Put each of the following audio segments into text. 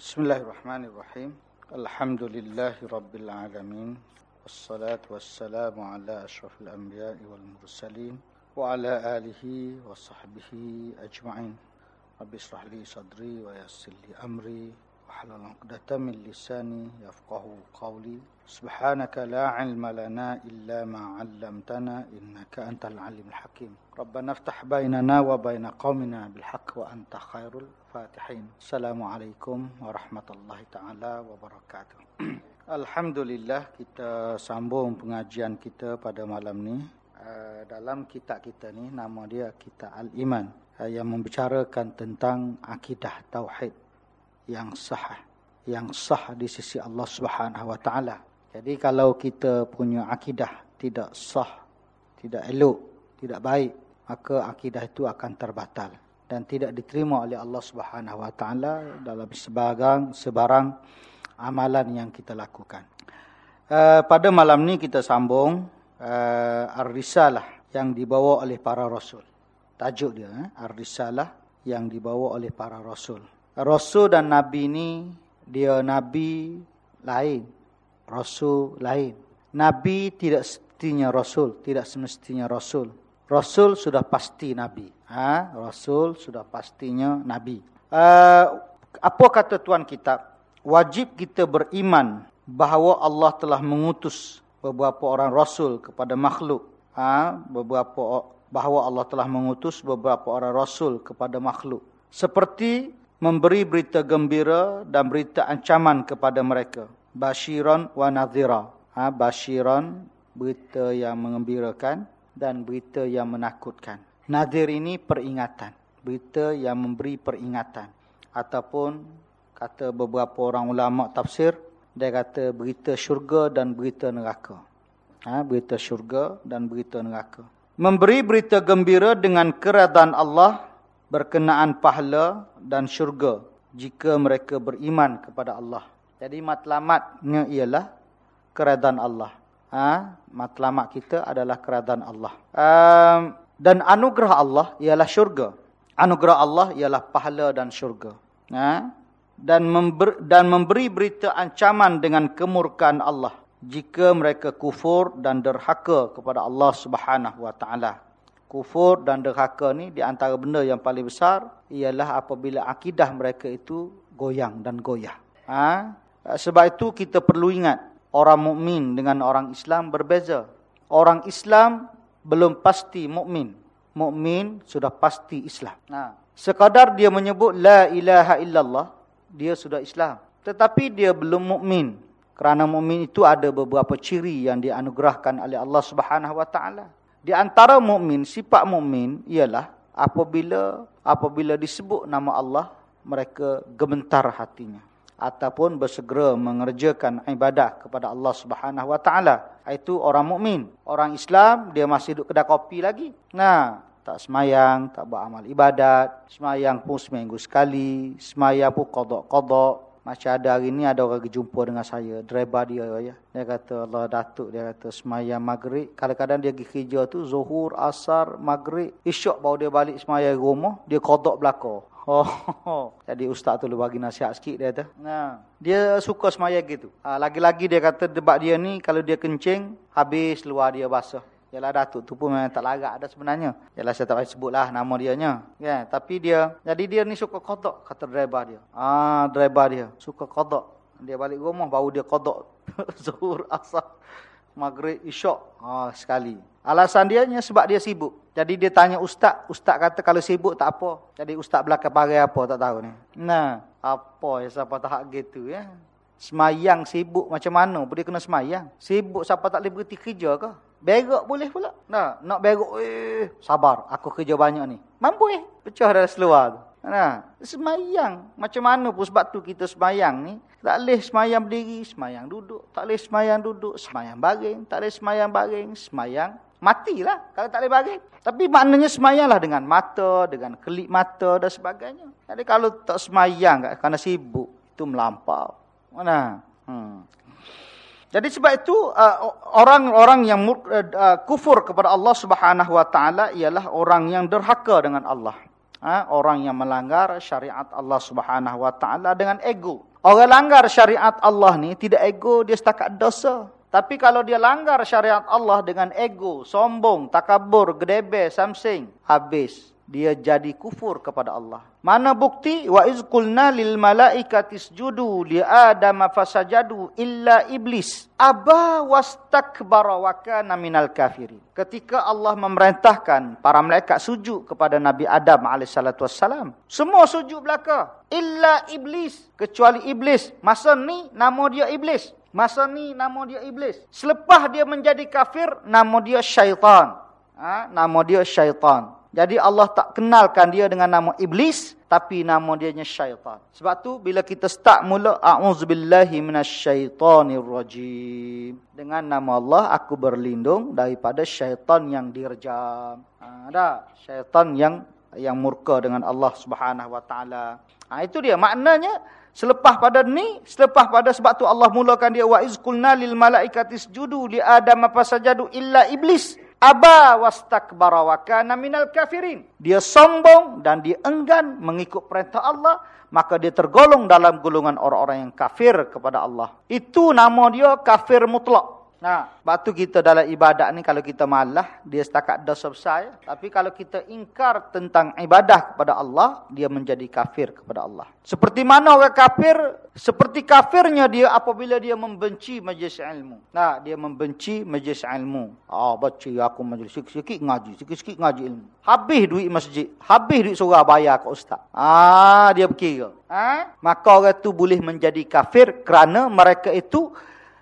بسم الله الرحمن الرحيم. الحمد لله رب العالمين والصلاة والسلام على أشرف الأنبياء والمرسلين وعلى آله وصحبه أجمعين. رب اشرح لي صدري ويسر لي أمري. واحلل عقدة من لساني يفقه قولي سبحانك لا علم لنا إلا ما علمتنا إنك أنت العليم الحكيم ربنا افتح بيننا وبين قومنا بالحق وأنت خير الفاتحين السلام عليكم ورحمة الله تعالى وبركاته Alhamdulillah kita sambung pengajian kita pada malam ni uh, dalam kitab kita ni nama dia kitab Al-Iman uh, yang membicarakan tentang akidah tauhid yang sah yang sah di sisi Allah Subhanahu wa taala. Jadi kalau kita punya akidah tidak sah, tidak elok, tidak baik, maka akidah itu akan terbatal dan tidak diterima oleh Allah Subhanahu wa taala dalam sebarang sebarang amalan yang kita lakukan. Uh, pada malam ni kita sambung uh, Ar-Risalah yang dibawa oleh para rasul. Tajuk dia eh? Ar-Risalah yang dibawa oleh para rasul. Rasul dan nabi ni dia nabi lain, rasul lain. Nabi tidak semestinya rasul, tidak semestinya rasul. Rasul sudah pasti nabi. Ha? Rasul sudah pastinya nabi. Uh, apa kata tuan kitab? wajib kita beriman bahawa Allah telah mengutus beberapa orang rasul kepada makhluk. Ha, beberapa bahawa Allah telah mengutus beberapa orang rasul kepada makhluk. Seperti memberi berita gembira dan berita ancaman kepada mereka. Bashiran wa nadhira. Ha, bashiran berita yang mengembirakan dan berita yang menakutkan. Nadhir ini peringatan. Berita yang memberi peringatan. Ataupun kata beberapa orang ulama tafsir dia kata berita syurga dan berita neraka ha, berita syurga dan berita neraka memberi berita gembira dengan keredaan Allah berkenaan pahala dan syurga jika mereka beriman kepada Allah. Jadi matlamatnya ialah keredaan Allah. Ha, matlamat kita adalah keredaan Allah. Um, dan anugerah Allah ialah syurga. Anugerah Allah ialah pahala dan syurga. Ha? dan, member, dan memberi berita ancaman dengan kemurkaan Allah jika mereka kufur dan derhaka kepada Allah Subhanahu wa taala. Kufur dan derhaka ni di antara benda yang paling besar ialah apabila akidah mereka itu goyang dan goyah. Ha? Sebab itu kita perlu ingat orang mukmin dengan orang Islam berbeza. Orang Islam belum pasti mukmin. Mukmin sudah pasti Islam. Ha. Sekadar dia menyebut la ilaha illallah dia sudah Islam. Tetapi dia belum mukmin. Kerana mukmin itu ada beberapa ciri yang dianugerahkan oleh Allah Subhanahu Wa Taala. Di antara mukmin, sifat mukmin ialah apabila apabila disebut nama Allah, mereka gemetar hatinya ataupun bersegera mengerjakan ibadah kepada Allah Subhanahu Wa Taala. Itu orang mukmin. Orang Islam dia masih duduk kedai kopi lagi. Nah, tak semayang, tak buat amal ibadat, semayang pun seminggu sekali, semayang pun kodok-kodok. Macam ada hari ni ada orang jumpa dengan saya, driver dia ya. Dia kata Allah Datuk dia kata semayang maghrib, kadang-kadang dia pergi kerja tu zuhur, asar, maghrib, isyak baru dia balik semayang rumah, dia kodok belakang. Oh, jadi ustaz tu bagi nasihat sikit dia kata. Nah, dia suka semayang gitu. Ha, lagi-lagi dia kata debat dia ni kalau dia kencing habis luar dia basah. Yalah Datuk tu pun memang tak larat ada sebenarnya. Yalah saya tak payah sebutlah nama dia nya. Ya, tapi dia jadi dia ni suka kodok kata driver dia. Ah, driver dia suka kodok. Dia balik rumah baru dia kodok zuhur, asar, maghrib, isyak. Ah, sekali. Alasan dia nya sebab dia sibuk. Jadi dia tanya ustaz, ustaz kata kalau sibuk tak apa. Jadi ustaz belakang pakai apa tak tahu ni. Nah, apa ya siapa tak gitu ya. Semayang sibuk macam mana? Boleh kena semayang. Sibuk siapa tak boleh berhenti kerja ke? Berok boleh pula. Nah, nak berok, eh, sabar. Aku kerja banyak ni. Mampu eh. Pecah dari seluar tu. Nah, semayang. Macam mana pun sebab tu kita semayang ni. Tak boleh semayang berdiri, semayang duduk. Tak boleh semayang duduk, semayang baring. Tak boleh semayang baring, semayang matilah kalau tak boleh baring. Tapi maknanya semayanglah dengan mata, dengan kelip mata dan sebagainya. Jadi kalau tak semayang kerana sibuk, itu melampau. Mana? Hmm. Jadi sebab itu uh, orang-orang yang uh, uh, kufur kepada Allah Subhanahu wa taala ialah orang yang derhaka dengan Allah. Ha? Orang yang melanggar syariat Allah Subhanahu Wa Taala dengan ego. Orang langgar syariat Allah ni tidak ego, dia setakat dosa. Tapi kalau dia langgar syariat Allah dengan ego, sombong, takabur, gedebe, samsing, habis dia jadi kufur kepada Allah. Mana bukti? Wa iz qulna lil malaikati isjudu li adama fasajadu illa iblis aba wastakbara wa kana minal kafirin. Ketika Allah memerintahkan para malaikat sujud kepada Nabi Adam alaihissalatu wassalam, semua sujud belaka illa iblis kecuali iblis. Masa ni nama dia iblis. Masa ni nama dia iblis. Selepas dia menjadi kafir, nama dia syaitan. Ha? Nama dia syaitan. Jadi Allah tak kenalkan dia dengan nama iblis tapi nama dia nya syaitan. Sebab tu bila kita start mula a'udzubillahi minasyaitonirrajim dengan nama Allah aku berlindung daripada syaitan yang dirjam. Ha, ada syaitan yang yang murka dengan Allah Subhanahu wa taala. Ha, itu dia maknanya selepas pada ni selepas pada sebab tu Allah mulakan dia wa izqulna lil malaikati isjudu li adam fasajadu illa iblis aba wastakbara wa kana minal kafirin. Dia sombong dan dia enggan mengikut perintah Allah, maka dia tergolong dalam golongan orang-orang yang kafir kepada Allah. Itu nama dia kafir mutlak. Nah, batu kita dalam ibadat ni kalau kita malah dia setakat dosa besar ya. Tapi kalau kita ingkar tentang ibadah kepada Allah, dia menjadi kafir kepada Allah. Seperti mana orang kafir? Seperti kafirnya dia apabila dia membenci majlis ilmu. Nah, dia membenci majlis ilmu. Ah, baca aku majlis sikit-sikit ngaji, sikit-sikit ngaji ilmu. Habis duit masjid, habis duit surah bayar ke ustaz. Ah, dia berkira. Ah, maka orang tu boleh menjadi kafir kerana mereka itu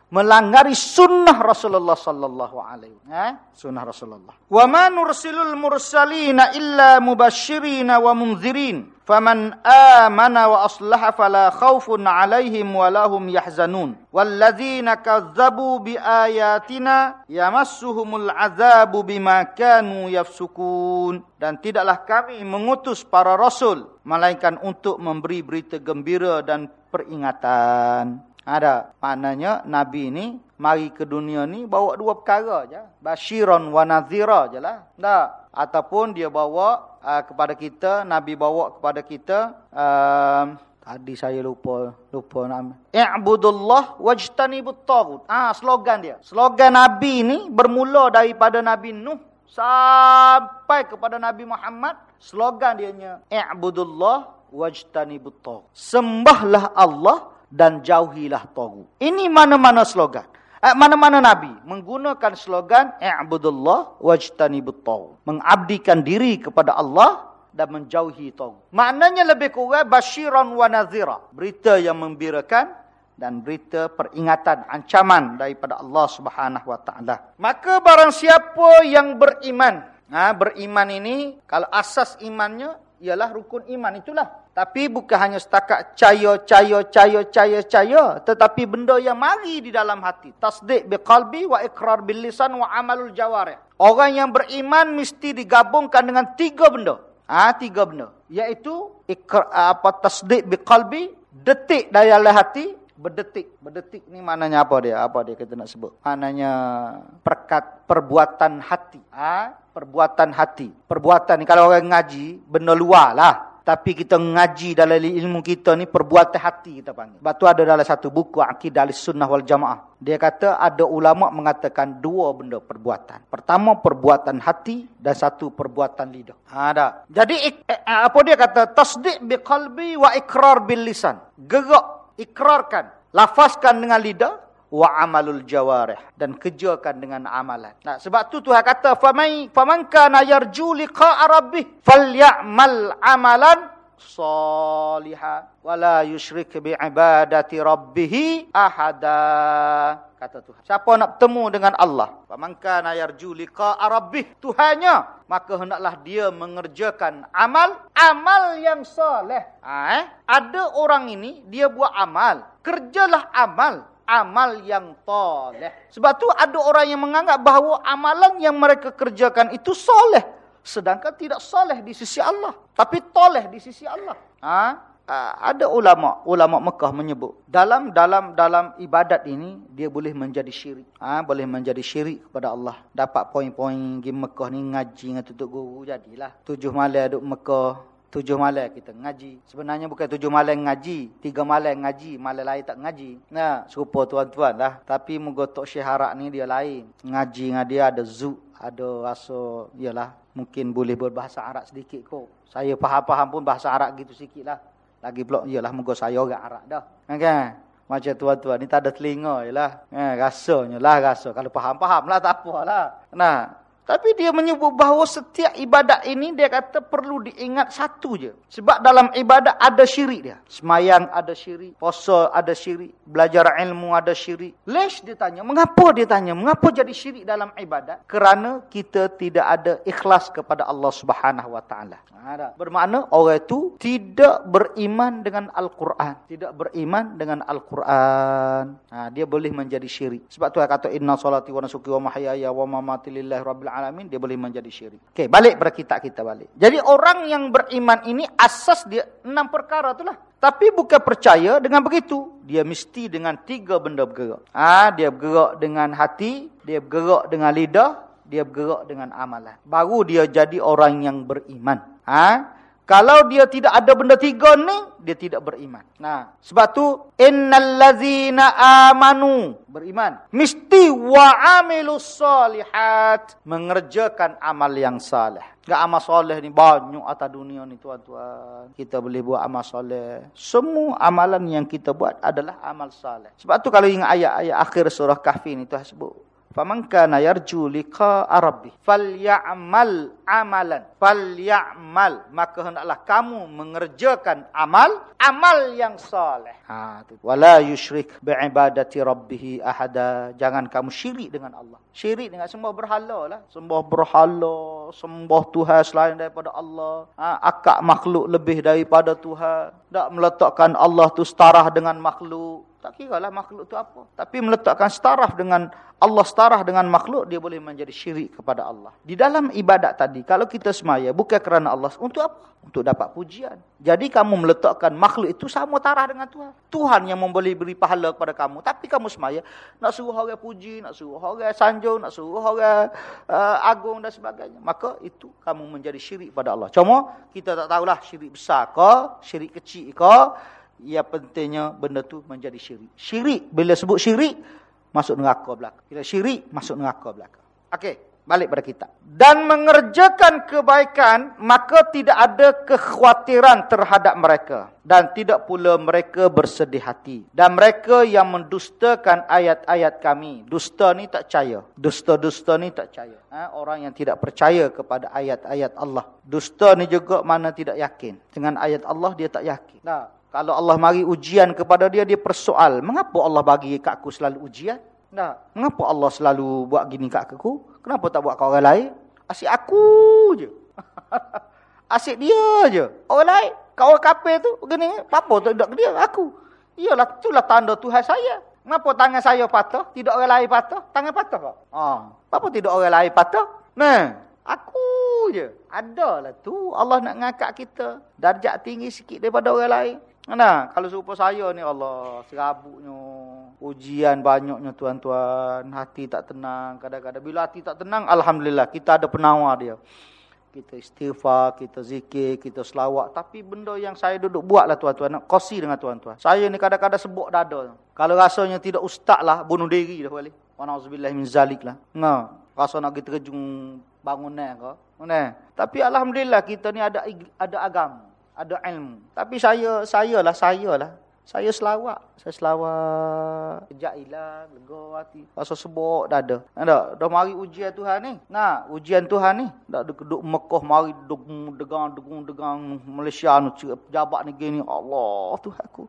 melanggar sunnah Rasulullah sallallahu alaihi eh? sunnah Rasulullah. Wa ma nursilul mursalina illa mubasysyirin wa munzirin. Faman amana wa aslaha fala khaufun alaihim wa lahum yahzanun. Walladzina kadzabu biayatina yamassuhumul azabu bima kanu yafsukun. Dan tidaklah kami mengutus para rasul melainkan untuk memberi berita gembira dan peringatan ada maknanya Nabi ni mari ke dunia ni bawa dua perkara je. Basyiran wa nadhira lah. Tak. Ataupun dia bawa uh, kepada kita, Nabi bawa kepada kita. Uh, tadi saya lupa lupa nama. I'budullah wajtanibut tagut. Ah slogan dia. Slogan Nabi ni bermula daripada Nabi Nuh sampai kepada Nabi Muhammad. Slogan dia nya I'budullah wajtanibut tagut. Sembahlah Allah dan jauhilah tagut. Ini mana-mana slogan. Eh, mana-mana Nabi menggunakan slogan i'budullah wajtanibut tagut. Mengabdikan diri kepada Allah dan menjauhi tagut. Maknanya lebih kurang basyiran wa nazira. Berita yang membirakan dan berita peringatan ancaman daripada Allah Subhanahu wa taala. Maka barang siapa yang beriman, ha, beriman ini kalau asas imannya ialah rukun iman itulah. Tapi bukan hanya setakat caya, caya, caya, caya, caya. Tetapi benda yang mari di dalam hati. Tasdik biqalbi wa ikrar bil lisan wa amalul jawarih. Orang yang beriman mesti digabungkan dengan tiga benda. Ha, tiga benda. Iaitu ikrar, apa tasdik biqalbi, detik dari hati, berdetik. Berdetik ni maknanya apa dia? Apa dia kita nak sebut? Maknanya perkat perbuatan hati. Ha? perbuatan hati. Perbuatan ni kalau orang ngaji, benda luar lah. Tapi kita ngaji dalam ilmu kita ni perbuatan hati kita panggil. Sebab tu ada dalam satu buku Akidah Sunnah wal Jamaah. Dia kata ada ulama mengatakan dua benda perbuatan. Pertama perbuatan hati dan satu perbuatan lidah. Ada. Jadi eh, apa dia kata? Tasdik biqalbi wa ikrar bil lisan. Gerak, ikrarkan, lafazkan dengan lidah wa amalul jawarih dan kerjakan dengan amalan. Nah, sebab tu Tuhan kata famai faman kana yarju liqa rabbih falyamal amalan saliha wala yusyrik bi ibadati rabbih ahada. Kata Tuhan. Siapa nak bertemu dengan Allah? Faman kana yarju liqa rabbih Tuhannya, maka hendaklah dia mengerjakan amal amal yang soleh. Ha, eh? Ada orang ini dia buat amal, kerjalah amal amal yang toleh. Sebab tu ada orang yang menganggap bahawa amalan yang mereka kerjakan itu soleh. Sedangkan tidak soleh di sisi Allah. Tapi toleh di sisi Allah. Ha? Ada ulama, ulama Mekah menyebut dalam dalam dalam ibadat ini dia boleh menjadi syirik. Ha, boleh menjadi syirik kepada Allah. Dapat poin-poin di Mekah ni ngaji dengan tutup guru jadilah. Tujuh malam duduk Mekah Tujuh malam kita ngaji. Sebenarnya bukan tujuh malam ngaji. Tiga malam ngaji. Malam lain tak ngaji. Nah, serupa tuan-tuan lah. Tapi menggotok syiharak ni dia lain. Ngaji dengan dia ada zuk. Ada rasa, yalah, mungkin boleh berbahasa Arab sedikit kok. Saya faham-faham pun bahasa Arab gitu sikit lah. Lagi pula, yalah, moga saya orang Arab dah. Kan? Macam tuan-tuan ni tak ada telinga je lah. Eh, rasanya lah rasa. Kalau faham-faham lah tak apalah. Nah, tapi dia menyebut bahawa setiap ibadat ini dia kata perlu diingat satu je. Sebab dalam ibadat ada syirik dia. Semayang ada syirik. Puasa ada syirik. Belajar ilmu ada syirik. Lesh dia tanya. Mengapa dia tanya? Mengapa jadi syirik dalam ibadat? Kerana kita tidak ada ikhlas kepada Allah subhanahu wa ta'ala. Ha, Bermakna orang itu tidak beriman dengan Al-Quran. Tidak beriman dengan Al-Quran. Ha, dia boleh menjadi syirik. Sebab tu kata inna salati wa nasuki wa mahyaya wa mamati lillahi rabbil alamin dia boleh menjadi syirik. Okey, balik pada kita kita balik. Jadi orang yang beriman ini asas dia enam perkara itulah. Tapi bukan percaya dengan begitu. Dia mesti dengan tiga benda bergerak. Ah, ha, dia bergerak dengan hati, dia bergerak dengan lidah, dia bergerak dengan amalan. Baru dia jadi orang yang beriman. Ah, ha? Kalau dia tidak ada benda tiga ni, dia tidak beriman. Nah, sebab tu innal ladzina amanu beriman. Mesti wa amilus solihat mengerjakan amal yang saleh. Enggak amal soleh ni banyak atas dunia ni tuan-tuan. Kita boleh buat amal soleh. Semua amalan yang kita buat adalah amal saleh. Sebab tu kalau ingat ayat-ayat akhir surah Kahfi ni Tuhan sebut Faman kana yarju liqa rabbih falyamal amalan falyamal maka hendaklah kamu mengerjakan amal amal yang soleh ha tu. Wala yusyrik bi ibadati rabbih ahada. Jangan kamu syirik dengan Allah. Syirik dengan sembah berhala lah. Sembah berhala sembah tuhan selain daripada Allah. Ha, akak makhluk lebih daripada Tuhan tak meletakkan Allah tu setara dengan makhluk tak kira lah makhluk tu apa. Tapi meletakkan setaraf dengan Allah setaraf dengan makhluk, dia boleh menjadi syirik kepada Allah. Di dalam ibadat tadi, kalau kita semaya, bukan kerana Allah. Untuk apa? Untuk dapat pujian. Jadi kamu meletakkan makhluk itu sama tarah dengan Tuhan. Tuhan yang memberi beri pahala kepada kamu. Tapi kamu semaya, nak suruh orang puji, nak suruh orang sanjung, nak suruh orang uh, agung dan sebagainya. Maka itu kamu menjadi syirik pada Allah. Cuma kita tak tahulah syirik besar ke, syirik kecil ke, ia pentingnya benda tu menjadi syirik. Syirik, bila sebut syirik, masuk neraka belaka. Bila syirik, masuk neraka belaka. Okey, balik pada kita. Dan mengerjakan kebaikan, maka tidak ada kekhawatiran terhadap mereka. Dan tidak pula mereka bersedih hati. Dan mereka yang mendustakan ayat-ayat kami. Dusta ni tak percaya. Dusta-dusta ni tak percaya. Ha? Orang yang tidak percaya kepada ayat-ayat Allah. Dusta ni juga mana tidak yakin. Dengan ayat Allah, dia tak yakin. Nah, kalau Allah mari ujian kepada dia, dia persoal. Mengapa Allah bagi kat aku selalu ujian? Nah, mengapa Allah selalu buat gini kat aku? Kenapa tak buat kat orang lain? Asyik aku je. Asyik dia je. Orang lain, kat orang kapal tu, gini, apa tu duduk dia? Aku. Iyalah, itulah tanda Tuhan saya. Mengapa tangan saya patah? Tidak orang lain patah? Tangan patah kok? Ha. Apa tidak orang lain patah? Nah, aku je. Adalah tu Allah nak ngangkat kita. Darjat tinggi sikit daripada orang lain. Mana? Kalau serupa saya ni Allah, serabutnya. Ujian banyaknya tuan-tuan. Hati tak tenang. Kadang-kadang bila hati tak tenang, Alhamdulillah. Kita ada penawar dia. Kita istighfar, kita zikir, kita selawat. Tapi benda yang saya duduk buat lah tuan-tuan. Nak kosi dengan tuan-tuan. Saya ni kadang-kadang sebut dada. Kalau rasanya tidak ustaz lah, bunuh diri dah balik. Wa na'udzubillah min zalik lah. Nah, rasa nak kita terjun bangunan ke. Mana? Tapi Alhamdulillah kita ni ada ada agama ada ilmu. Tapi saya, saya lah, saya lah. Saya selawat. Kejap hilang, lega hati. Rasa sebut, dah ada. Ada, dah mari ujian Tuhan ni. Nah, ujian Tuhan ni. Dah duduk Mekah, mari degung, degang, degung, degang. Malaysia ni, pejabat ni gini. Allah, Tuhan aku.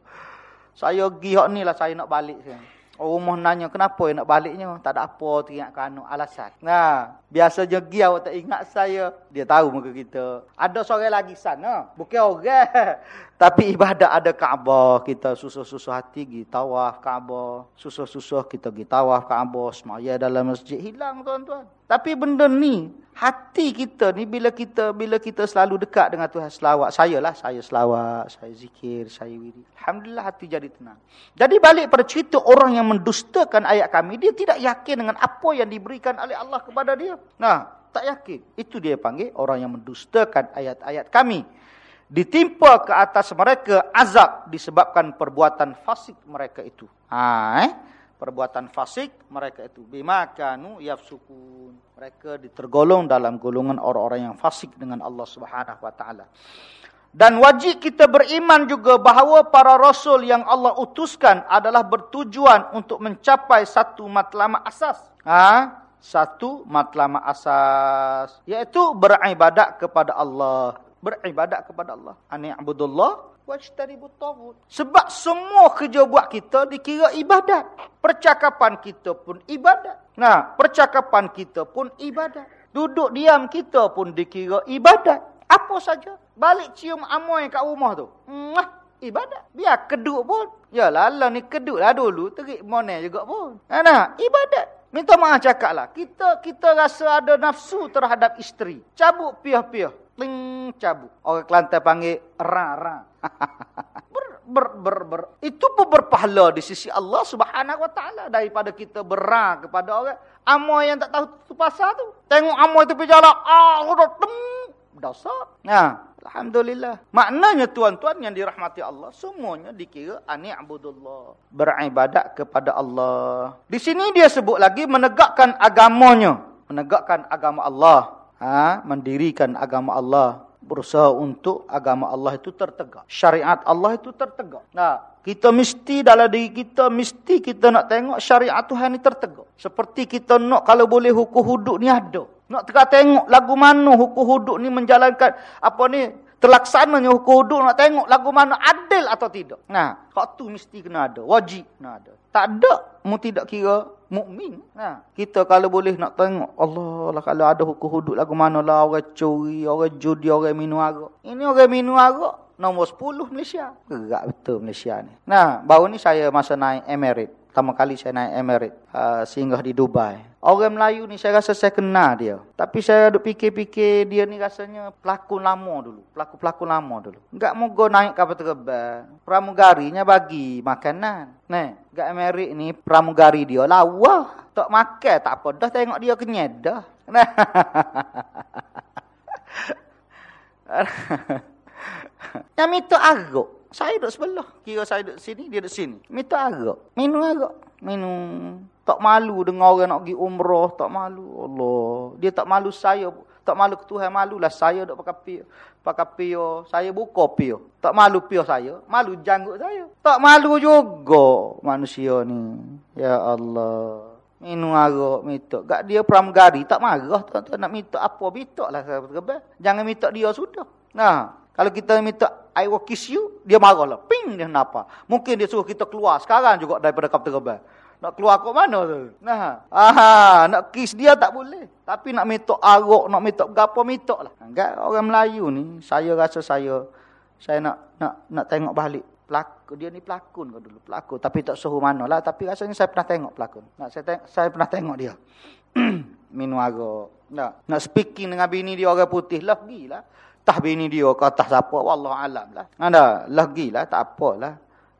Saya pergi ni lah, saya nak balik. Saya. Rumah nanya kenapa nak baliknya? Tak ada apa teringat kanu alasan. Nah, biasa pergi awak tak ingat saya. Dia tahu muka kita. Ada seorang lagi sana. Bukan orang. Tapi ibadat ada Kaabah. Kita susah-susah hati pergi tawaf Kaabah. Susah-susah kita pergi tawaf Kaabah. Semaya dalam masjid. Hilang tuan-tuan. Tapi benda ni, hati kita ni bila kita bila kita selalu dekat dengan Tuhan selawat. Saya lah, saya selawat, saya zikir, saya wiri. Alhamdulillah hati jadi tenang. Jadi balik pada cerita orang yang mendustakan ayat kami, dia tidak yakin dengan apa yang diberikan oleh Allah kepada dia. Nah, tak yakin. Itu dia panggil orang yang mendustakan ayat-ayat kami. Ditimpa ke atas mereka azab disebabkan perbuatan fasik mereka itu. Ha, eh? Perbuatan fasik mereka itu. Bima kanu yafsukun. Mereka ditergolong dalam golongan orang-orang yang fasik dengan Allah Subhanahu Wa Taala. Dan wajib kita beriman juga bahawa para rasul yang Allah utuskan adalah bertujuan untuk mencapai satu matlamat asas. Ha? Satu matlamat asas. Iaitu beribadat kepada Allah. Beribadat kepada Allah. Ani'budullah wajtanibut tagut. Sebab semua kerja buat kita dikira ibadat. Percakapan kita pun ibadat. Nah, percakapan kita pun ibadat. Duduk diam kita pun dikira ibadat. Apa saja. Balik cium amoy kat rumah tu. Mwah, ibadat. Biar keduk pun. Yalah, lah ni keduk lah dulu. Terik monel juga pun. Nah, ibadat. Minta maaf cakap lah. Kita kita rasa ada nafsu terhadap isteri. Cabuk piah-piah. Pling cabuk. Orang Kelantan panggil ra-ra. ber, ber, ber, ber. Itu pun berpahala di sisi Allah subhanahu wa ta'ala. Daripada kita berra kepada orang. Amoy yang tak tahu tu pasal tu. Tengok amoy tu pergi jalan. Ah, udah tem dosa. Nah, alhamdulillah. Maknanya tuan-tuan yang dirahmati Allah semuanya dikira ani'budullah, beribadat kepada Allah. Di sini dia sebut lagi menegakkan agamanya, menegakkan agama Allah, ha, mendirikan agama Allah, berusaha untuk agama Allah itu tertegak. Syariat Allah itu tertegak. Nah, kita mesti dalam diri kita mesti kita nak tengok syariat Tuhan ini tertegak. Seperti kita nak kalau boleh hukum hudud ni ada. Nak tengok tengok lagu mana hukum hudud ni menjalankan apa ni terlaksananya hukum hudud nak tengok lagu mana adil atau tidak. Nah, hak tu mesti kena ada, wajib kena ada. Tak ada mu tidak kira mukmin. Nah, kita kalau boleh nak tengok Allah lah kalau ada hukum hudud lagu mana lah orang curi, orang judi, orang minum arak. Ini orang minum arak nombor 10 Malaysia. Gerak betul Malaysia ni. Nah, baru ni saya masa naik Emirates. Pertama kali saya naik Emirates. Uh, singgah di Dubai. Orang Melayu ni saya rasa saya kenal dia. Tapi saya duk fikir-fikir dia ni rasanya pelakon lama dulu. Pelakon-pelakon lama dulu. Enggak moga naik kapal terbang. Pramugarinya bagi makanan. Nih, enggak Emirates ni pramugari dia lawa. Tak makan tak apa dah tengok dia kenyat dah. Nah. Yang minta arak. Saya duduk sebelah. Kira saya duduk sini, dia duduk sini. Minta arak. Minum arak. Minum. Tak malu dengan orang nak pergi umrah. Tak malu. Allah. Dia tak malu saya. Tak malu Tuhan. Malulah saya duduk pakai pio. Pakai pio. Saya buka pio. Tak malu pio saya. Malu janggut saya. Tak malu juga manusia ni. Ya Allah. Minum arak, minta. Gak dia pramugari, tak marah. Tuan-tuan nak minta apa, minta lah. Jangan minta dia sudah. Nah, kalau kita minta I will kiss you, dia marah lah. Ping dia kenapa? Mungkin dia suruh kita keluar sekarang juga daripada kapten rebel. Nak keluar kok mana tu? Nah, aha, nak kiss dia tak boleh. Tapi nak minta arok, nak minta gapo minta lah. Enggak orang Melayu ni, saya rasa saya saya nak nak nak tengok balik. Pelakon dia ni pelakon kau dulu, pelakon tapi tak suruh mana lah, tapi rasanya saya pernah tengok pelakon. Nak saya tengok, saya pernah tengok dia. Minum arok. Nak nak speaking dengan bini dia orang putih lah pergilah atas bini dia ke atas siapa? Wallah alam lah. Ada lagi lah tak apalah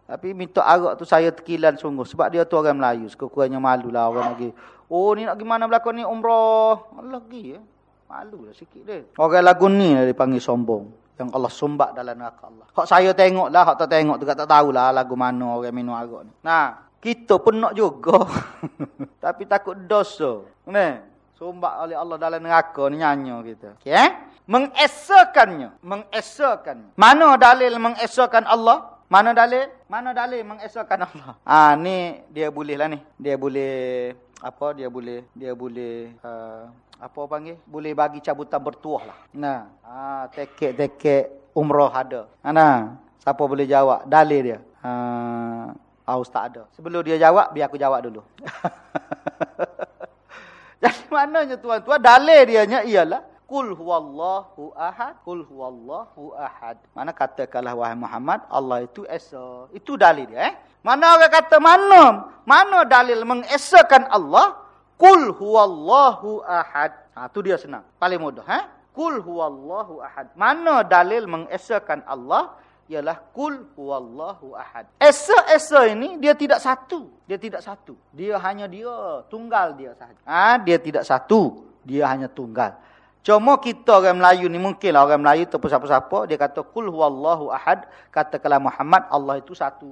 tapi minta arak tu saya tekilan sungguh. Sebab dia tu orang Melayu sekurang-kurangnya malu lah orang lagi. Oh ni nak gimana berlaku ni umrah lagi ya. Malu lah sikit dia. Orang lagu ni lah dipanggil sombong. Yang Allah sumbak dalam neraka Allah. Hak saya tengok lah hak tak tengok tu tak tahulah lagu mana orang minum arak ni. Nah kita pun nak juga. Tapi takut dosa. Ni sumbak oleh Allah dalam neraka ni nyanyo kita okey eh? Mengesakannya. Mengesakannya. Mana dalil mengesakan Allah? Mana dalil? Mana dalil mengesakan Allah? Ah ni dia boleh lah ni. Dia boleh apa dia boleh dia boleh uh, apa panggil? Boleh bagi cabutan bertuah lah. Nah ah tekek-tekek umrah ada. Ana siapa boleh jawab? Dalil dia. Ah uh, tak ada. Sebelum dia jawab biar aku jawab dulu jadi maknanya tuan-tuan dalil dia nya ialah Kul huwallahu ahad. Kul huwallahu ahad. Mana katakanlah wahai Muhammad, Allah itu esa. Itu dalil dia. Eh? Mana orang kata mana? Mana dalil mengesakan Allah? Kul huwallahu ahad. Ha, itu dia senang. Paling mudah. Eh? Kul huwallahu ahad. Mana dalil mengesakan Allah? Ialah kul huwallahu ahad. Esa-esa ini dia tidak satu. Dia tidak satu. Dia hanya dia. Tunggal dia sahaja. Ha, dia tidak satu. Dia hanya tunggal. Cuma kita orang Melayu ni mungkinlah orang Melayu tu siapa-siapa dia kata kul huwallahu ahad katakanlah Muhammad Allah itu satu.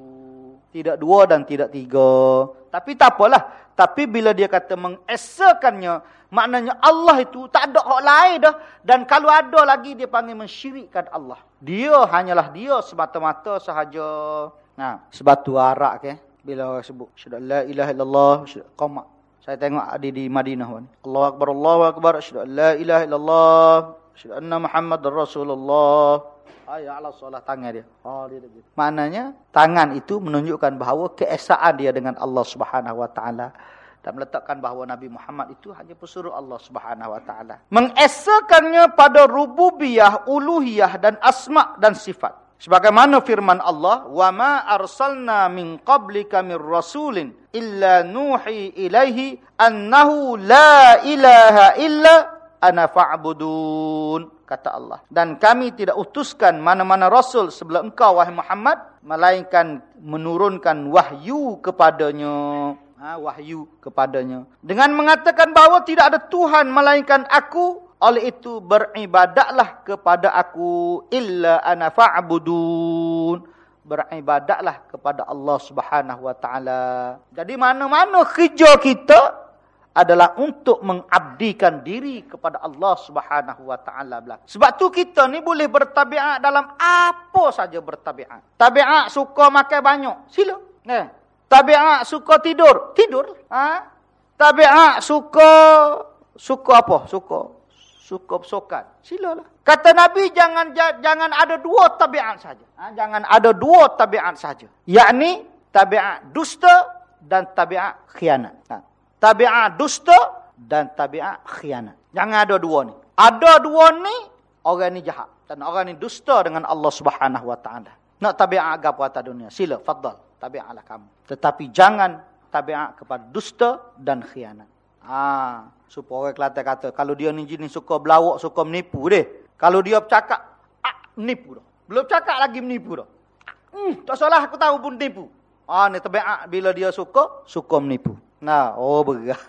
Tidak dua dan tidak tiga. Tapi tak apalah. Tapi bila dia kata mengesakannya, maknanya Allah itu tak ada hak lain dah. Dan kalau ada lagi dia panggil mensyirikkan Allah. Dia hanyalah dia semata-mata sahaja. Nah, sebatu arak ke bila orang sebut syada la ilaha illallah qama. Saya tengok ada di Madinah ni. Allahu akbar Allahu akbar syada la ilaha illallah syada anna Muhammadar Rasulullah. Ayat Allah solat tangan dia. Oh, dia gitu. Maknanya tangan itu menunjukkan bahawa keesaan dia dengan Allah Subhanahu Wa Taala dan meletakkan bahawa Nabi Muhammad itu hanya pesuruh Allah Subhanahu Wa Taala. Mengesakannya pada rububiyah, uluhiyah dan asma dan sifat. Sebagaimana firman Allah, "Wa ma arsalna min qablika mir rasulin illa nuhi ilaihi annahu la ilaha illa ana fa'budun." Kata Allah. Dan kami tidak utuskan mana-mana rasul sebelum engkau wahai Muhammad melainkan menurunkan wahyu kepadanya. Ha, wahyu kepadanya. Dengan mengatakan bahawa tidak ada Tuhan melainkan aku, oleh itu beribadatlah kepada aku illa ana fa'budun. Beribadatlah kepada Allah Subhanahu wa taala. Jadi mana-mana kerja kita adalah untuk mengabdikan diri kepada Allah Subhanahu wa taala Sebab tu kita ni boleh bertabiat dalam apa saja bertabiat. Tabiat suka makan banyak, sila. Eh. Tabiat suka tidur, tidur. Ha? Tabiat suka suka apa? Suka suka bersokan. Silalah. Kata Nabi jangan jangan ada dua tabiat saja. Ha? jangan ada dua tabiat saja. Yakni tabiat dusta dan tabiat khianat. Ha? Tabiat dusta dan tabiat khianat. Jangan ada dua ni. Ada dua ni, orang ni jahat. Dan orang ni dusta dengan Allah subhanahu wa ta'ala. Nak tabiat agama atas dunia. Sila, faddal. Tabiatlah kamu. Tetapi jangan tabiat kepada dusta dan khianat. Ah, supaya orang Kelantan kata, kalau dia ni jenis suka belawak, suka menipu deh. Kalau dia bercakap, ah, menipu dah. Belum cakap lagi menipu dah. Hmm, tak salah aku tahu pun menipu. Ah, ni tabiat bila dia suka, suka menipu. Nah, oh berat.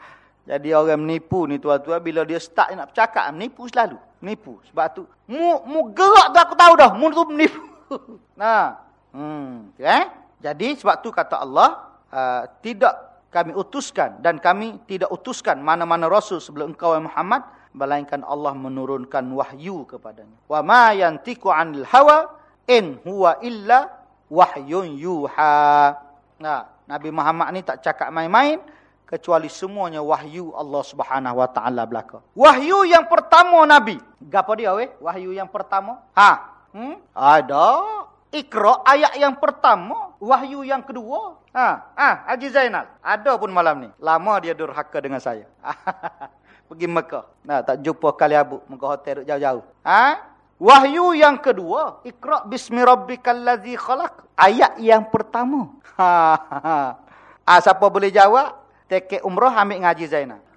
Jadi orang menipu ni tuan-tuan bila dia start nak bercakap menipu selalu. Menipu. Sebab tu mu mu gerak tu aku tahu dah, mu tu menipu. nah. Hmm, eh? Jadi sebab tu kata Allah, uh, tidak kami utuskan dan kami tidak utuskan mana-mana rasul sebelum engkau Muhammad melainkan Allah menurunkan wahyu kepadanya. Wa ma yantiqu 'anil hawa in huwa illa wahyun yuha. Nah, Nabi Muhammad ni tak cakap main-main kecuali semuanya wahyu Allah Subhanahu wa taala belaka. Wahyu yang pertama Nabi. Gapo dia weh? Wahyu yang pertama? Ha. Hmm? Ada Iqra ayat yang pertama, wahyu yang kedua. Ha, ha, Haji Zainal. Ada pun malam ni. Lama dia durhaka dengan saya. Pergi Mekah. Nah, tak jumpa kali abu Mekah hotel jauh-jauh. Ha? Wahyu yang kedua, Iqra bismi rabbikal ladzi khalaq. Ayat yang pertama. Ha, ha. Ah siapa boleh jawab? Tekek umrah ambil ngaji Zainal.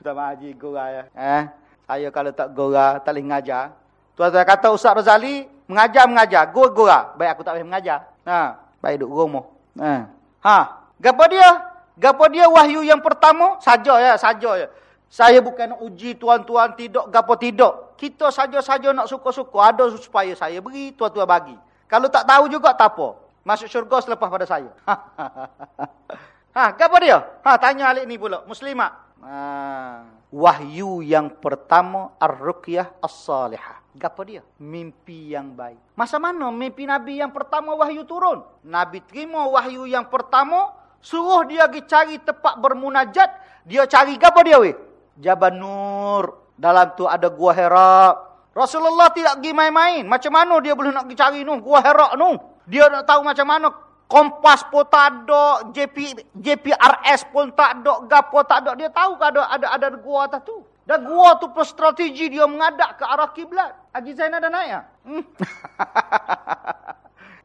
Pertama haji gora ya. Eh, saya kalau tak gora, tak boleh mengajar. Tuan-tuan kata Ustaz Razali, mengajar mengajar, gora gora. Baik aku tak boleh mengajar. Ha, baik duk rumah. Ha. Ha, gapo dia? Gapo dia wahyu yang pertama? Saja ya, saja ya. Saya bukan uji tuan-tuan tidak gapo tidak. Kita saja-saja nak suka-suka. Ada supaya saya beri, tuan-tuan bagi. Kalau tak tahu juga tak apa. Masuk syurga selepas pada saya. ha, gapo dia? Ha, tanya alik ni pula. Muslimat. Ha. Wahyu yang pertama ar-ruqyah as-salihah. Gapo dia? Mimpi yang baik. Masa mana mimpi Nabi yang pertama wahyu turun? Nabi terima wahyu yang pertama, suruh dia pergi cari tempat bermunajat, dia cari gapo dia weh? Jabal Nur. Dalam tu ada Gua Hera. Rasulullah tidak pergi main-main. Macam mana dia boleh nak pergi cari tu? Gua Hera tu. Dia nak tahu macam mana. Kompas pun tak ada. JP, JPRS pun tak ada. Gapo tak ada. Dia tahu ada ada ada gua atas tu. Dan gua tu pun strategi dia mengadap ke arah kiblat. Haji Zainal dah naik ya? Hmm.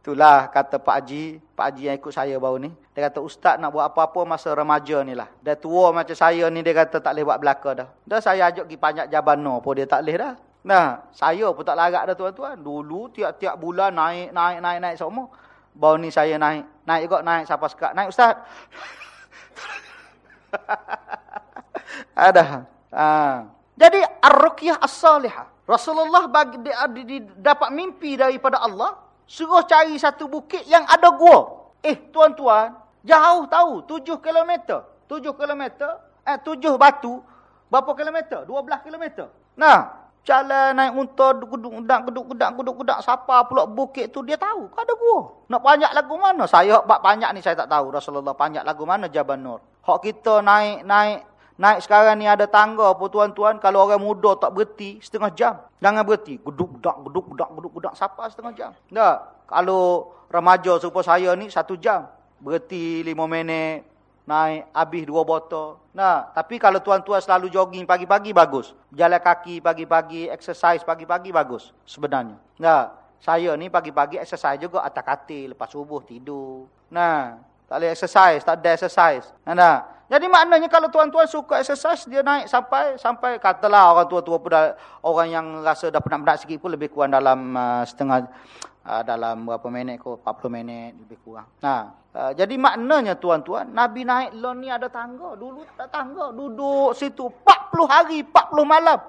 Itulah kata Pak Haji, Pak Haji yang ikut saya baru ni. Dia kata, Ustaz nak buat apa-apa masa remaja ni lah. Dia tua macam saya ni, dia kata tak boleh buat belaka dah. Dah saya ajak pergi panjat jabano pun dia tak boleh dah. Nah, saya pun tak larat dah tuan-tuan. Dulu tiap-tiap bulan naik, naik, naik, naik semua. Baru ni saya naik. Naik juga, naik siapa sekat. Naik Ustaz. Ada. Ha. Jadi ar-ruqyah as-salihah. Rasulullah bagi dia, dia, dapat mimpi daripada Allah, suruh cari satu bukit yang ada gua. Eh, tuan-tuan, jauh tahu, tujuh kilometer. Tujuh kilometer, eh tujuh batu, berapa kilometer? Dua belah kilometer. Nah, jalan naik unta, geduk-geduk, geduk-geduk, geduk-geduk, siapa pula bukit tu, dia tahu. Ada gua. Nak panjat lagu mana? Saya, bak panjat ni saya tak tahu. Rasulullah panjat lagu mana Jabal Nur. Hak kita naik, naik, Naik sekarang ni ada tangga apa tuan-tuan. Kalau orang muda tak berhenti, setengah jam. Jangan berhenti. Geduk, gedak, geduk, gedak, geduk, gedak. Siapa setengah jam? Tak. Kalau remaja serupa saya ni, satu jam. Berhenti lima minit. Naik, habis dua botol. Nah, tapi kalau tuan-tuan selalu jogging pagi-pagi, bagus. Jalan kaki pagi-pagi, exercise pagi-pagi, bagus. Sebenarnya. Nah, saya ni pagi-pagi exercise juga atas katil. Lepas subuh tidur. Nah, tak boleh exercise, tak ada exercise. Nah, jadi maknanya kalau tuan-tuan suka exercise, dia naik sampai, sampai katalah orang tua-tua pun dah, orang yang rasa dah penat-penat sikit pun lebih kurang dalam uh, setengah, uh, dalam berapa minit kot, 40 minit lebih kurang. Nah, uh, jadi maknanya tuan-tuan, Nabi naik lon ni ada tangga. Dulu tak tangga, duduk situ 40 hari, 40 malam.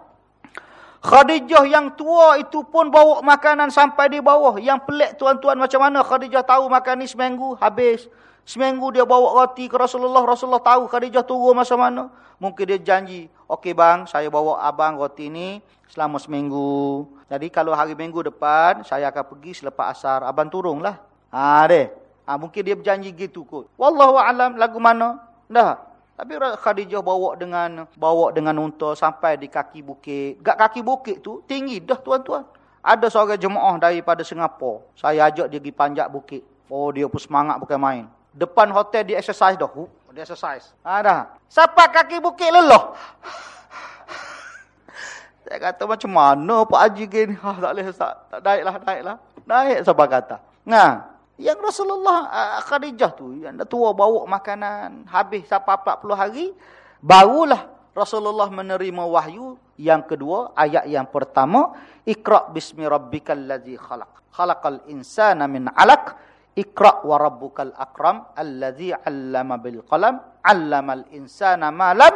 Khadijah yang tua itu pun bawa makanan sampai di bawah. Yang pelik tuan-tuan macam mana Khadijah tahu makan ni seminggu habis. Seminggu dia bawa roti ke Rasulullah. Rasulullah tahu Khadijah turun masa mana. Mungkin dia janji. Okey bang, saya bawa abang roti ni selama seminggu. Jadi kalau hari minggu depan, saya akan pergi selepas asar. Abang turunlah. Ha, deh. Ha, mungkin dia berjanji gitu kot. Wallahu'alam lagu mana? Dah. Tapi Khadijah bawa dengan bawa dengan unta sampai di kaki bukit. Gak kaki bukit tu tinggi dah tuan-tuan. Ada seorang jemaah daripada Singapura. Saya ajak dia pergi panjat bukit. Oh dia pun semangat bukan main. Depan hotel dia exercise dah. Huh, dia exercise. Ha dah. Siapa kaki bukit leloh. Saya kata macam mana Pak Haji gini. Ha, tak boleh tak, tak naiklah, naiklah. Naik siapa kata. Nah, yang Rasulullah uh, Khadijah tu yang dah tua bawa makanan habis sampai 40 hari barulah Rasulullah menerima wahyu yang kedua ayat yang pertama Iqra bismi rabbikal ladzi khalaq khalaqal insana min 'alaq Iqra wa rabbukal akram allazi 'allama bil qalam 'allamal insana ma lam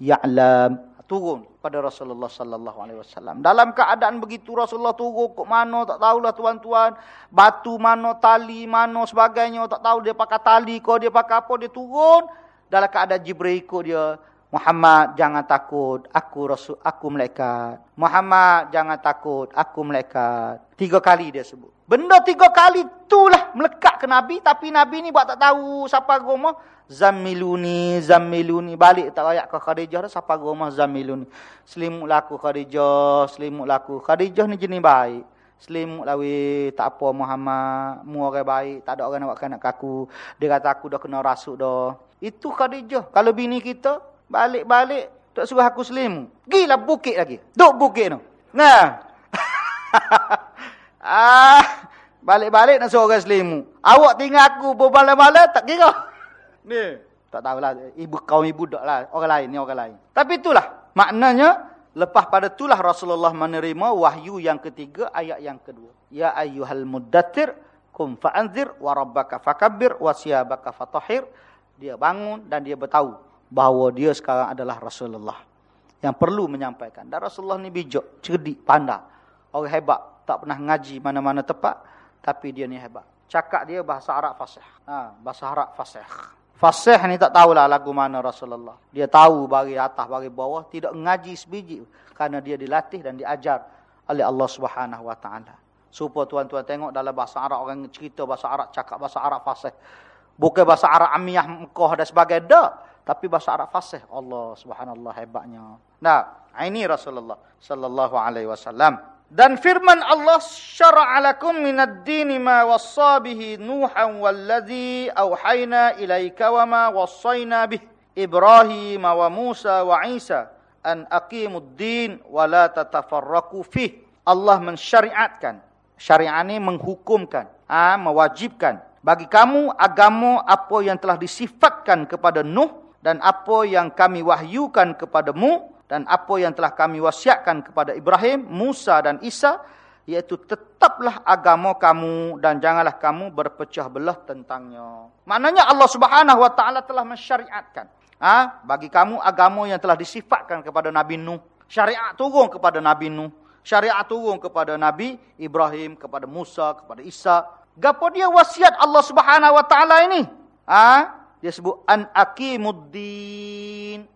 ya'lam. Turun pada Rasulullah sallallahu alaihi wasallam. Dalam keadaan begitu Rasulullah turun ke mana tak tahulah tuan-tuan, batu mana, tali mana sebagainya. Tak tahu dia pakai tali ke dia pakai apa dia turun. Dalam keadaan Jibril ikut dia Muhammad jangan takut. Aku rasul aku malaikat. Muhammad jangan takut. Aku malaikat tiga kali dia sebut Benda tiga kali itulah melekat ke Nabi. Tapi Nabi ni buat tak tahu siapa agama. Zammiluni, Zammiluni. Balik tak rakyat ke Khadijah dah. Siapa agama Zammiluni. Selimut laku Khadijah, selimut laku. Khadijah ni jenis baik. Selimut lawi, tak apa Muhammad. Mu orang baik, tak ada orang nak buatkan nak kaku. Dia kata aku dah kena rasuk dah. Itu Khadijah. Kalau bini kita, balik-balik, tak suruh aku selimut. Gilah bukit lagi. Duk bukit tu. Nah. Ah, balik-balik nak suruh orang selimu. Awak tinggal aku bermalam-malam tak kira. Ni, tak tahulah ibu kaum ibu dak lah, orang lain ni orang lain. Tapi itulah maknanya lepas pada itulah Rasulullah menerima wahyu yang ketiga ayat yang kedua. Ya ayyuhal muddatir kum fa'anzir wa rabbaka fakabbir wa siyabaka fatahhir. Dia bangun dan dia bertahu bahawa dia sekarang adalah Rasulullah yang perlu menyampaikan. Dan Rasulullah ni bijak, cerdik, pandai. Orang hebat tak pernah ngaji mana-mana tempat tapi dia ni hebat. Cakap dia bahasa Arab fasih. Ha bahasa Arab fasih. Fasih ni tak tahulah lagu mana Rasulullah. Dia tahu bagi atas bagi bawah tidak ngaji sebiji kerana dia dilatih dan diajar oleh Allah Subhanahu wa taala. Supaya tuan-tuan tengok dalam bahasa Arab orang cerita bahasa Arab cakap bahasa Arab fasih. Bukan bahasa Arab amiyah Mekah dan sebagainya dak tapi bahasa Arab fasih. Allah Subhanallah hebatnya. Nah ini Rasulullah sallallahu alaihi wasallam dan firman Allah syara'a lakum minad dini ma wassa bihi Nuhan wallazi auhayna ilaika wa ma wassayna bih Ibrahim wa Musa wa Isa an aqimud din wa la tatafarraqu fih. Allah mensyariatkan. Syariat ini menghukumkan, ha, mewajibkan bagi kamu agama apa yang telah disifatkan kepada Nuh dan apa yang kami wahyukan kepadamu dan apa yang telah kami wasiatkan kepada Ibrahim, Musa dan Isa iaitu tetaplah agama kamu dan janganlah kamu berpecah belah tentangnya. Maknanya Allah Subhanahu wa taala telah mensyariatkan Ha? Bagi kamu agama yang telah disifatkan kepada Nabi Nuh. Syariat turun kepada Nabi Nuh. Syariat turun kepada Nabi Ibrahim, kepada Musa, kepada Isa. Gapo dia wasiat Allah Subhanahu Wa Taala ini? Ha? Dia sebut an aqimuddin.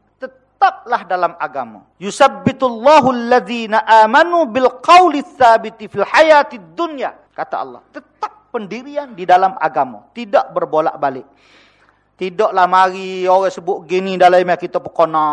Tetaplah dalam agama. Yusabbitullahu alladhina amanu bil qawli tsabiti fil hayatid dunya. Kata Allah. Tetap pendirian di dalam agama. Tidak berbolak-balik. Tidaklah mari orang sebut gini dalam yang kita pekona.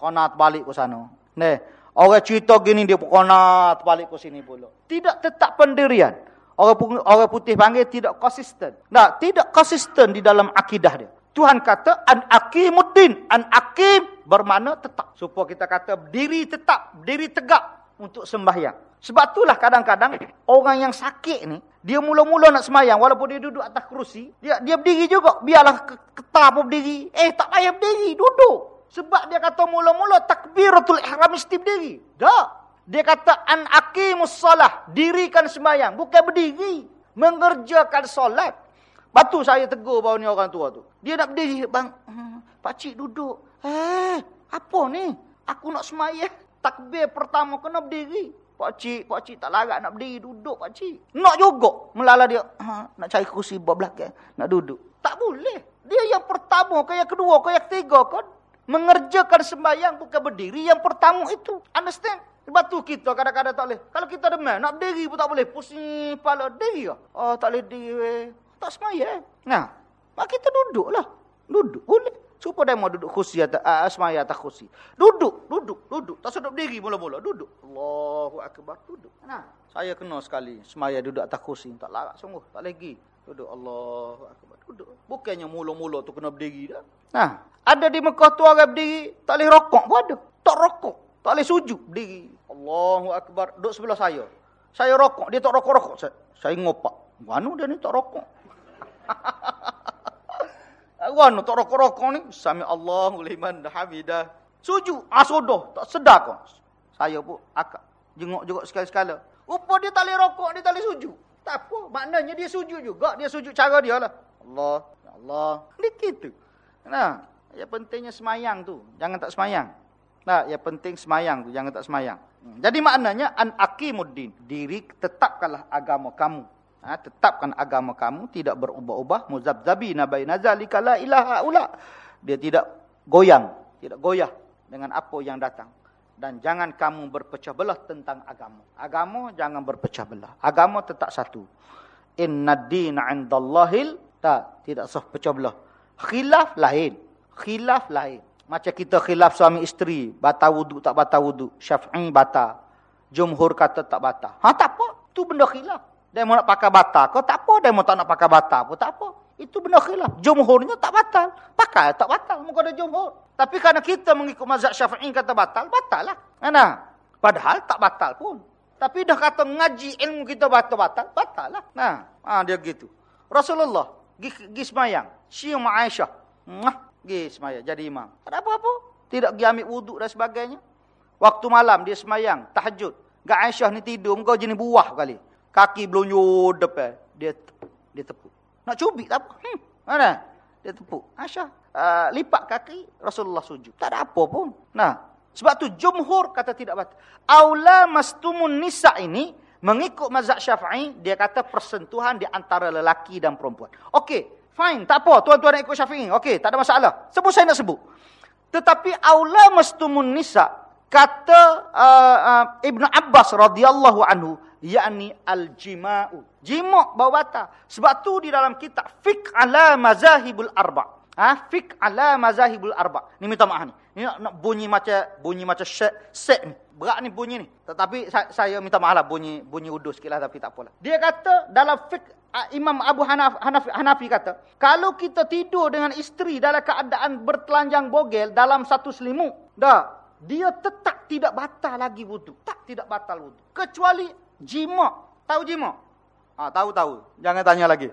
Kona balik ke sana. Nih, orang cerita gini dia pekona balik ke sini pula. Tidak tetap pendirian. Orang orang putih panggil tidak konsisten. Nah, tidak konsisten di dalam akidah dia. Tuhan kata an aqimuddin, an aqim bermakna tetap. Supaya kita kata diri tetap, diri tegak untuk sembahyang. Sebab itulah kadang-kadang orang yang sakit ni dia mula-mula nak semayang walaupun dia duduk atas kerusi, dia dia berdiri juga. Biarlah ketar pun berdiri. Eh tak payah berdiri, duduk. Sebab dia kata mula-mula takbiratul ihram mesti berdiri. Tak. Dia kata an aqimus solah, dirikan semayang, bukan berdiri, mengerjakan solat. Batu saya tegur baru ni orang tua tu. Dia nak berdiri, bang, pak cik duduk. Eh, apa ni? Aku nak semayang. Takbir pertama kena berdiri. Pak cik, pak cik tak larat nak berdiri duduk pak cik. Nak juga melala dia. Ha, nak cari kursi buat belakang, nak duduk. Tak boleh. Dia yang pertama ke yang kedua ke yang ketiga kan mengerjakan sembahyang bukan berdiri yang pertama itu. Understand? Sebab tu kita kadang-kadang tak boleh. Kalau kita demam nak berdiri pun tak boleh. Pusing kepala diri ah. Oh tak boleh diri. Tak sembahyang. Nah, mak kita duduklah. Duduk boleh. Cuba dia mau duduk kursi atas uh, asmaya atas kursi. Duduk, duduk, duduk. Tak sedap diri mula-mula. Duduk. Allahu akbar. Duduk. Nah, saya kena sekali semaya duduk atas kursi. Tak larat sungguh. Tak lagi. Duduk. Allahu akbar. Duduk. Bukannya mula-mula tu kena berdiri dah. Nah, ada di Mekah tu orang berdiri, tak boleh rokok pun ada. Tak rokok. Tak boleh sujud berdiri. Allahu akbar. Duduk sebelah saya. Saya rokok, dia tak rokok-rokok. Saya, saya ngopak. Mana dia ni tak rokok? Wan tak rokok-rokok ni. Sami Allahu liman hamidah. Sujud. Asodoh. Tak sedar kau. Saya pun akak. Jenguk-jenguk sekali-sekala. Rupa dia tak boleh rokok. Dia tak boleh sujud. Tak apa. Maknanya dia sujud juga. Dia sujud cara dia lah. Allah. Ya Allah. Dia gitu. Nah, yang pentingnya semayang tu. Jangan tak semayang. Nah, yang penting semayang tu. Jangan tak semayang. Hmm. Jadi maknanya an aqimuddin. Diri tetapkanlah agama kamu. Ha, tetapkan agama kamu tidak berubah-ubah muzabzabi nabai nazalika la ilaha ula. Dia tidak goyang tidak goyah dengan apa yang datang. Dan jangan kamu berpecah belah tentang agama. Agama jangan berpecah belah. Agama tetap satu. Innad dina indallahil tak tidak sah pecah belah. Khilaf lain. Khilaf lain. Macam kita khilaf suami isteri batal wuduk tak batal wuduk syafi'i batal. Jumhur kata tak batal. Ha tak apa. Tu benda khilaf dia mau nak pakai bata kau tak apa. Dia mau tak nak pakai bata pun tak apa. Itu benar khilaf. Jumhurnya tak batal. Pakai tak batal. Muka ada jumhur. Tapi kerana kita mengikut mazhab syafi'i kata batal, batal lah. Mana? Padahal tak batal pun. Tapi dah kata ngaji ilmu kita batal-batal, batal lah. Nah, ha, dia gitu. Rasulullah, pergi semayang. Syium Aisyah. Pergi semayang, jadi imam. Tak apa-apa. Tidak pergi ambil wuduk dan sebagainya. Waktu malam dia semayang, tahajud. Gak Aisyah ni tidur, kau jenis buah kali. Kaki belunjur depan. Dia dia tepuk. Nak cubit tak apa. Hmm. Mana? Dia tepuk. Aisyah. Uh, lipat kaki. Rasulullah sujud. Tak ada apa pun. Nah. Sebab tu jumhur kata tidak batal. Aula mastumun nisa ini. Mengikut mazhab syafi'i. Dia kata persentuhan di antara lelaki dan perempuan. Okey. Fine. Tak apa. Tuan-tuan nak ikut syafi'i. Okey. Tak ada masalah. Sebut saya nak sebut. Tetapi aula mastumun nisa. Kata uh, uh, Ibn Abbas radhiyallahu anhu yakni al-jima'u. Jima' bau bata. Sebab tu di dalam kitab Fiqh ala mazahibul arba'. Ha? Fiqh ala mazahibul arba'. Ni minta maaf ni. Ni nak, nak bunyi macam bunyi macam set, set ni. Berat ni bunyi ni. Tetapi saya, saya minta maaf lah bunyi bunyi udus sikit lah tapi tak apalah. Dia kata dalam fiqh Imam Abu Hanaf, Hanafi, Hanafi kata, kalau kita tidur dengan isteri dalam keadaan bertelanjang bogel dalam satu selimut, dah, dia tetap tidak batal lagi wuduk. Tak tidak batal wuduk. Kecuali Jima. Tahu jima? Ah, tahu tahu. Jangan tanya lagi.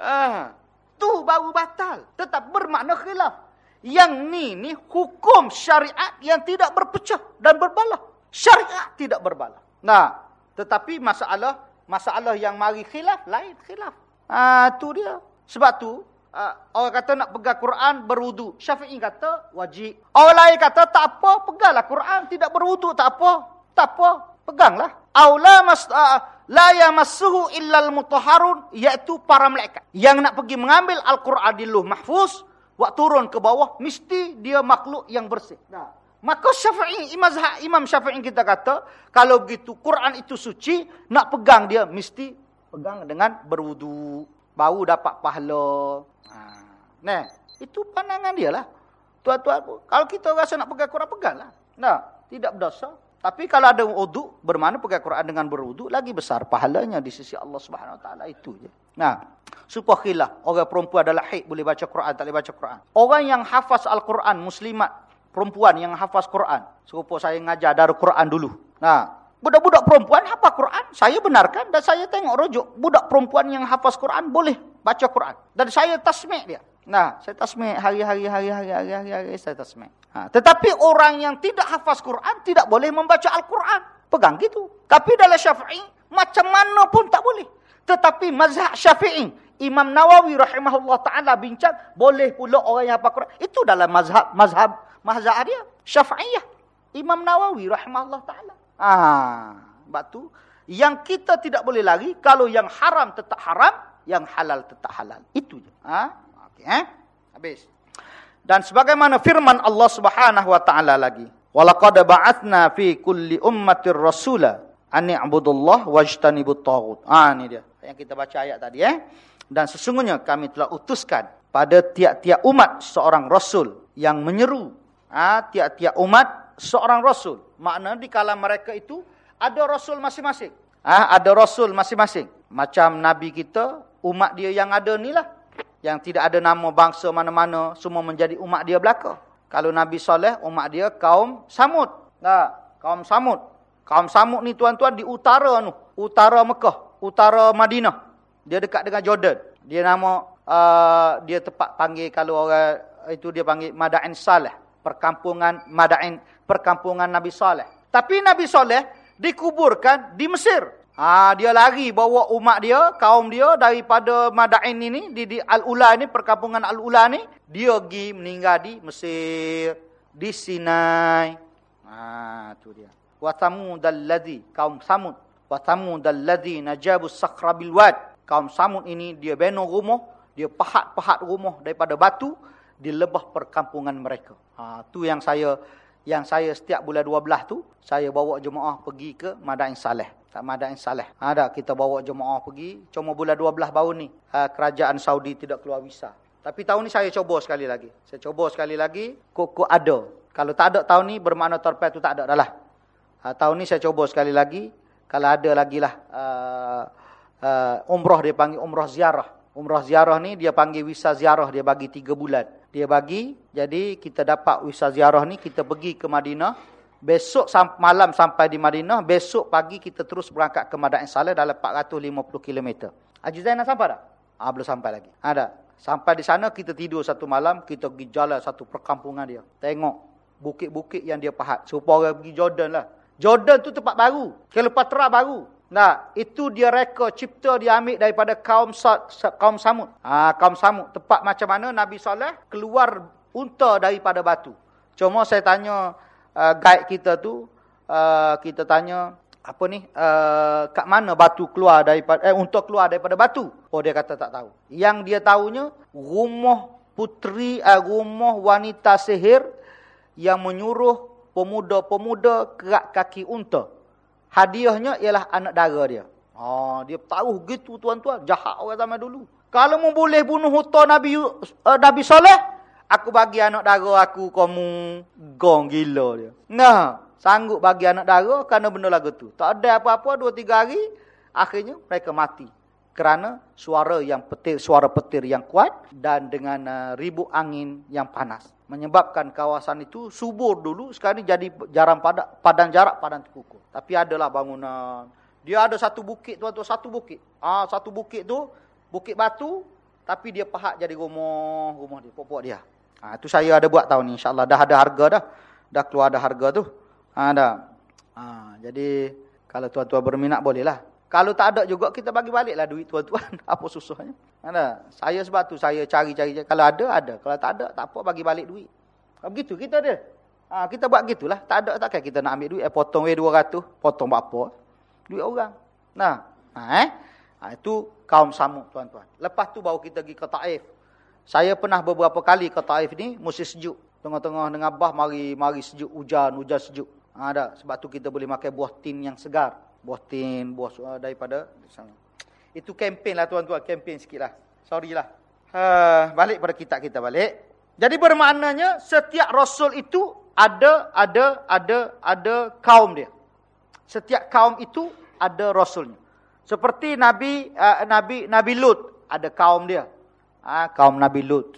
ah, tu baru batal. Tetap bermakna khilaf. Yang ni ni hukum syariat yang tidak berpecah dan berbalah. Syariat tidak berbalah. Nah, tetapi masalah masalah yang mari khilaf lain khilaf. Ah, tu dia. Sebab tu uh, orang kata nak pegang Quran berwudu. Syafi'i kata wajib. Orang lain kata tak apa, peganglah Quran tidak berwudu tak apa. Tak apa, peganglah. Aula mas uh, la yamassuhu illal mutahharun iaitu para malaikat. Yang nak pergi mengambil Al-Quran di Luh Mahfuz, waktu turun ke bawah mesti dia makhluk yang bersih. Nah. Maka Syafi'i, Imam, Imam Syafi'i kita kata, kalau begitu Quran itu suci, nak pegang dia mesti pegang dengan berwudu. Baru dapat pahala. Ha. Nah, itu pandangan dia lah. Tuan-tuan, kalau kita rasa nak pegang Quran, peganglah. Nah, tidak berdosa. Tapi kalau ada wudu, bermakna pegang Quran dengan berwudu, lagi besar pahalanya di sisi Allah Subhanahu Wa Taala itu je. Nah, supaya khilaf, orang perempuan adalah haid boleh baca Quran, tak boleh baca Quran. Orang yang hafaz Al-Quran, muslimat, perempuan yang hafaz Quran. Serupa saya ngajar dari Quran dulu. Nah, budak-budak perempuan hafaz Quran, saya benarkan dan saya tengok rujuk. Budak perempuan yang hafaz Quran boleh baca Quran. Dan saya tasmik dia. Nah, saya tasmik hari-hari, hari-hari, hari-hari, hari saya tasmik. Ha, tetapi orang yang tidak hafaz Quran tidak boleh membaca Al-Quran. Pegang gitu. Tapi dalam syafi'i, macam mana pun tak boleh. Tetapi mazhab syafi'i, Imam Nawawi rahimahullah ta'ala bincang, boleh pula orang yang hafaz Quran. Itu dalam mazhab, mazhab, mazhab dia. Syafi'iyah. Imam Nawawi rahimahullah ta'ala. Ah, sebab tu, yang kita tidak boleh lari, kalau yang haram tetap haram, yang halal tetap halal. Itu je. Ha? Okay, eh? Habis. Dan sebagaimana firman Allah Subhanahu wa taala lagi, "Walaqad ba'atsna fi kulli ummatir rasula an i'budullah wajtanibut taghut." Ah ini dia. Yang kita baca ayat tadi eh. Dan sesungguhnya kami telah utuskan pada tiap-tiap umat seorang rasul yang menyeru ah tiap-tiap umat seorang rasul. Makna di kala mereka itu ada rasul masing-masing. Ah ada rasul masing-masing. Macam nabi kita, umat dia yang ada ni lah yang tidak ada nama bangsa mana-mana semua menjadi umat dia belaka. Kalau Nabi Saleh umat dia kaum Samud. Nah, kaum Samud. Kaum Samud ni tuan-tuan di utara tu, utara Mekah, utara Madinah. Dia dekat dengan Jordan. Dia nama uh, dia tepat panggil kalau orang itu dia panggil Madain Saleh, perkampungan Madain, perkampungan Nabi Saleh. Tapi Nabi Saleh dikuburkan di Mesir. Ah dia lari bawa umat dia, kaum dia daripada Madain ini di, di Al-Ula ini perkampungan Al-Ula ni, dia pergi meninggal di Mesir, di Sinai. Ah tu dia. Samudal ladzi kaum Samud, ladzi najabu sakhra bil wad. Kaum Samud ini dia bina rumah, dia pahat-pahat rumah daripada batu di lebah perkampungan mereka. Ah tu yang saya yang saya setiap bulan 12 tu saya bawa jemaah pergi ke Madain Saleh. Tak Madain Saleh. Ada kita bawa jemaah pergi. Cuma bulan 12 baru ni. Ha, kerajaan Saudi tidak keluar visa. Tapi tahun ni saya cuba sekali lagi. Saya cuba sekali lagi. Kok ada. Kalau tak ada tahun ni bermakna tu tak ada dah lah. Ha, tahun ni saya cuba sekali lagi. Kalau ada lagi lah. Uh, uh, umrah dia panggil umrah ziarah. Umrah ziarah ni dia panggil visa ziarah. Dia bagi 3 bulan. Dia bagi. Jadi kita dapat visa ziarah ni. Kita pergi ke Madinah. Besok malam sampai di Madinah, besok pagi kita terus berangkat ke Madain Saleh dalam 450 km. Haji Zainal sampai tak? Ah, belum sampai lagi. Ada. Sampai di sana kita tidur satu malam, kita pergi jalan satu perkampungan dia. Tengok bukit-bukit yang dia pahat. Supaya orang pergi Jordan lah. Jordan tu tempat baru. Kelepatra baru. Nah, itu dia reka cipta dia ambil daripada kaum kaum Samud. Ah, kaum Samud tempat macam mana Nabi Saleh keluar unta daripada batu. Cuma saya tanya uh, guide kita tu uh, kita tanya apa ni uh, kat mana batu keluar daripada eh untuk keluar daripada batu oh dia kata tak tahu yang dia tahunya rumah putri uh, rumah wanita sihir yang menyuruh pemuda-pemuda kerak kaki unta hadiahnya ialah anak dara dia oh dia tahu gitu tuan-tuan jahat orang zaman dulu kalau mau boleh bunuh unta nabi uh, nabi soleh Aku bagi anak dara aku kamu gong gila dia. Nah, sanggup bagi anak dara kerana benda lagu tu. Tak ada apa-apa dua tiga hari akhirnya mereka mati. Kerana suara yang petir, suara petir yang kuat dan dengan uh, ribu angin yang panas. Menyebabkan kawasan itu subur dulu sekarang jadi jarang pada, padang jarak padang terkukur. Tapi adalah bangunan. Dia ada satu bukit tu, satu bukit. Ah, satu bukit tu bukit batu tapi dia pahat jadi rumah rumah dia, pokok dia. Ha, itu saya ada buat tahun ni. InsyaAllah dah ada harga dah. Dah keluar ada harga tu. Ha, dah. Ha, jadi, kalau tuan-tuan berminat bolehlah. Kalau tak ada juga kita bagi baliklah duit tuan-tuan. Apa susahnya? Ada. Saya sebab tu saya cari-cari. Kalau ada, ada. Kalau tak ada, tak apa bagi balik duit. Begitu kita ada. Ha, kita buat gitulah. Tak ada takkan kita nak ambil duit. Eh, potong eh 200. Potong apa? Duit orang. Nah. Ha, eh? Ha, itu kaum samuk tuan-tuan. Lepas tu baru kita pergi ke Taif. Saya pernah beberapa kali ke Taif ni. Musim sejuk. Tengah-tengah dengan bah mari mari sejuk hujan. Hujan sejuk. Ha, ada. Sebab tu kita boleh makan buah tin yang segar. Buah tin. Buah uh, daripada. Itu kempen lah tuan-tuan. Kempen sikit lah. Sorry lah. Uh, balik pada kitab kita balik. Jadi bermaknanya setiap rasul itu ada ada ada ada kaum dia. Setiap kaum itu ada rasulnya. Seperti Nabi uh, Nabi Nabi Lut ada kaum dia. Uh, kaum Nabi Lut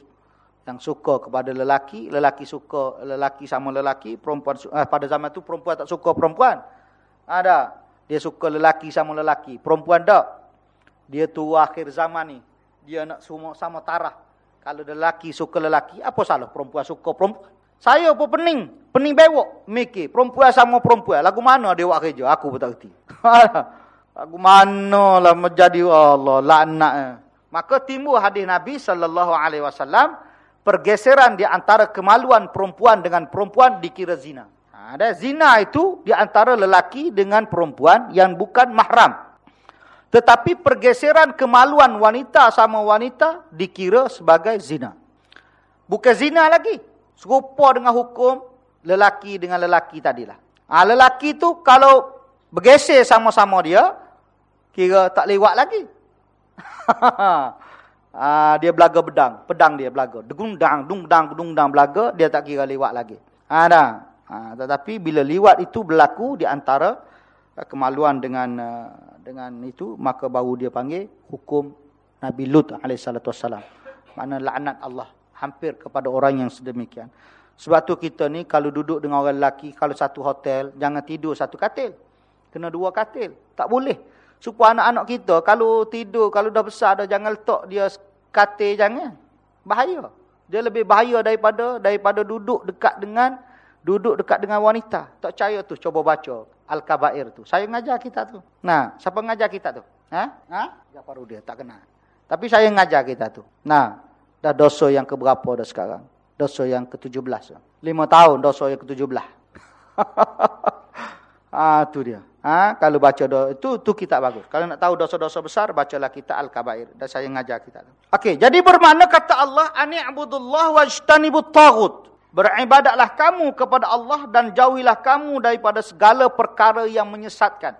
yang suka kepada lelaki, lelaki suka lelaki sama lelaki, perempuan uh, pada zaman itu perempuan tak suka perempuan. Ada. Dia suka lelaki sama lelaki, perempuan tak. Dia tu akhir zaman ni. Dia nak semua sama tarah. Kalau lelaki suka lelaki, apa salah perempuan suka perempuan? Saya pun pening. Pening bewok. Mikir. Perempuan sama perempuan. Lagu mana dia buat kerja? Aku pun tak kerti. Lagu mana lah menjadi Allah. Laknat. Maka timbul hadis Nabi SAW. Pergeseran di antara kemaluan perempuan dengan perempuan dikira zina. Ada ha, zina itu di antara lelaki dengan perempuan yang bukan mahram. Tetapi pergeseran kemaluan wanita sama wanita dikira sebagai zina. Bukan zina lagi. Serupa dengan hukum lelaki dengan lelaki tadilah. Ha, lelaki tu kalau bergeser sama-sama dia, kira tak lewat lagi. ha, dia belaga bedang. Pedang dia belaga. Degundang, dungdang, dungdang belaga, dia tak kira lewat lagi. Ha, ha, tetapi bila lewat itu berlaku di antara kemaluan dengan uh, dengan itu maka baru dia panggil hukum Nabi Lut alaihissalatu wassalam. Mana laknat Allah hampir kepada orang yang sedemikian. Sebab tu kita ni kalau duduk dengan orang lelaki kalau satu hotel jangan tidur satu katil. Kena dua katil. Tak boleh. Supaya anak-anak kita kalau tidur kalau dah besar dah jangan letak dia katil jangan. Bahaya. Dia lebih bahaya daripada daripada duduk dekat dengan duduk dekat dengan wanita. Tak percaya tu coba baca Al-Kabair tu. Saya ngajar kita tu. Nah, siapa ngajar kita tu? Ha? Ha? Jafaru dia tak kenal. Tapi saya ngajar kita tu. Nah, dah dosa yang keberapa dah sekarang? Dosa yang ke-17. Lima tahun dosa yang ke-17. ah tu dia. Ha? kalau baca doa itu tu kita bagus. Kalau nak tahu dosa-dosa besar bacalah kita Al-Kabair dan saya ngajar kita tu. Okey, jadi bermakna kata Allah ani'budullah wajtanibut taghut. Beribadatlah kamu kepada Allah dan jauhilah kamu daripada segala perkara yang menyesatkan.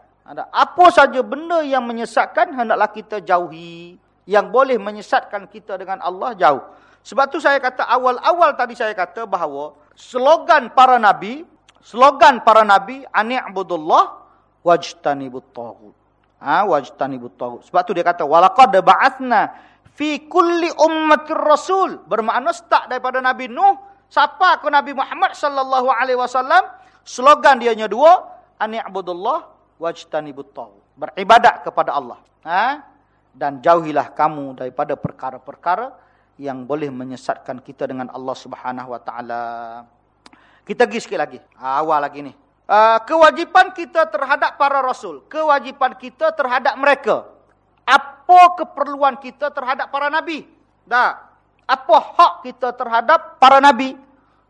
Apa saja benda yang menyesatkan hendaklah kita jauhi. Yang boleh menyesatkan kita dengan Allah jauh. Sebab tu saya kata awal-awal tadi saya kata bahawa slogan para nabi, slogan para nabi ani'budullah wajtanibut taghut. Ha wajtanibut taghut. Sebab tu dia kata walaqad ba'athna fi kulli ummatir rasul. Bermakna start daripada Nabi Nuh Siapa aku Nabi Muhammad sallallahu alaihi wasallam? Slogan dia nya dua, ani'budullah wajtanibut tahu. Beribadat kepada Allah. Ha? Dan jauhilah kamu daripada perkara-perkara yang boleh menyesatkan kita dengan Allah Subhanahu wa taala. Kita pergi sikit lagi. Ha, awal lagi ni. Uh, kewajipan kita terhadap para rasul, kewajipan kita terhadap mereka. Apa keperluan kita terhadap para nabi? Dah apa hak kita terhadap para nabi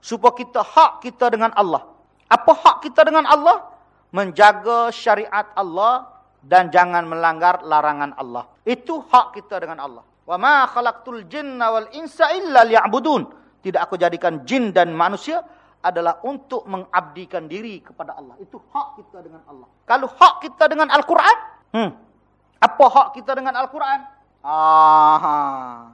supaya kita hak kita dengan Allah? Apa hak kita dengan Allah? Menjaga syariat Allah dan jangan melanggar larangan Allah. Itu hak kita dengan Allah. Wa ma khalaqtul jinna wal insa illa liya'budun. Tidak aku jadikan jin dan manusia adalah untuk mengabdikan diri kepada Allah. Itu hak kita dengan Allah. Kalau hak kita dengan Al-Quran hmm apa hak kita dengan Al-Quran? Ah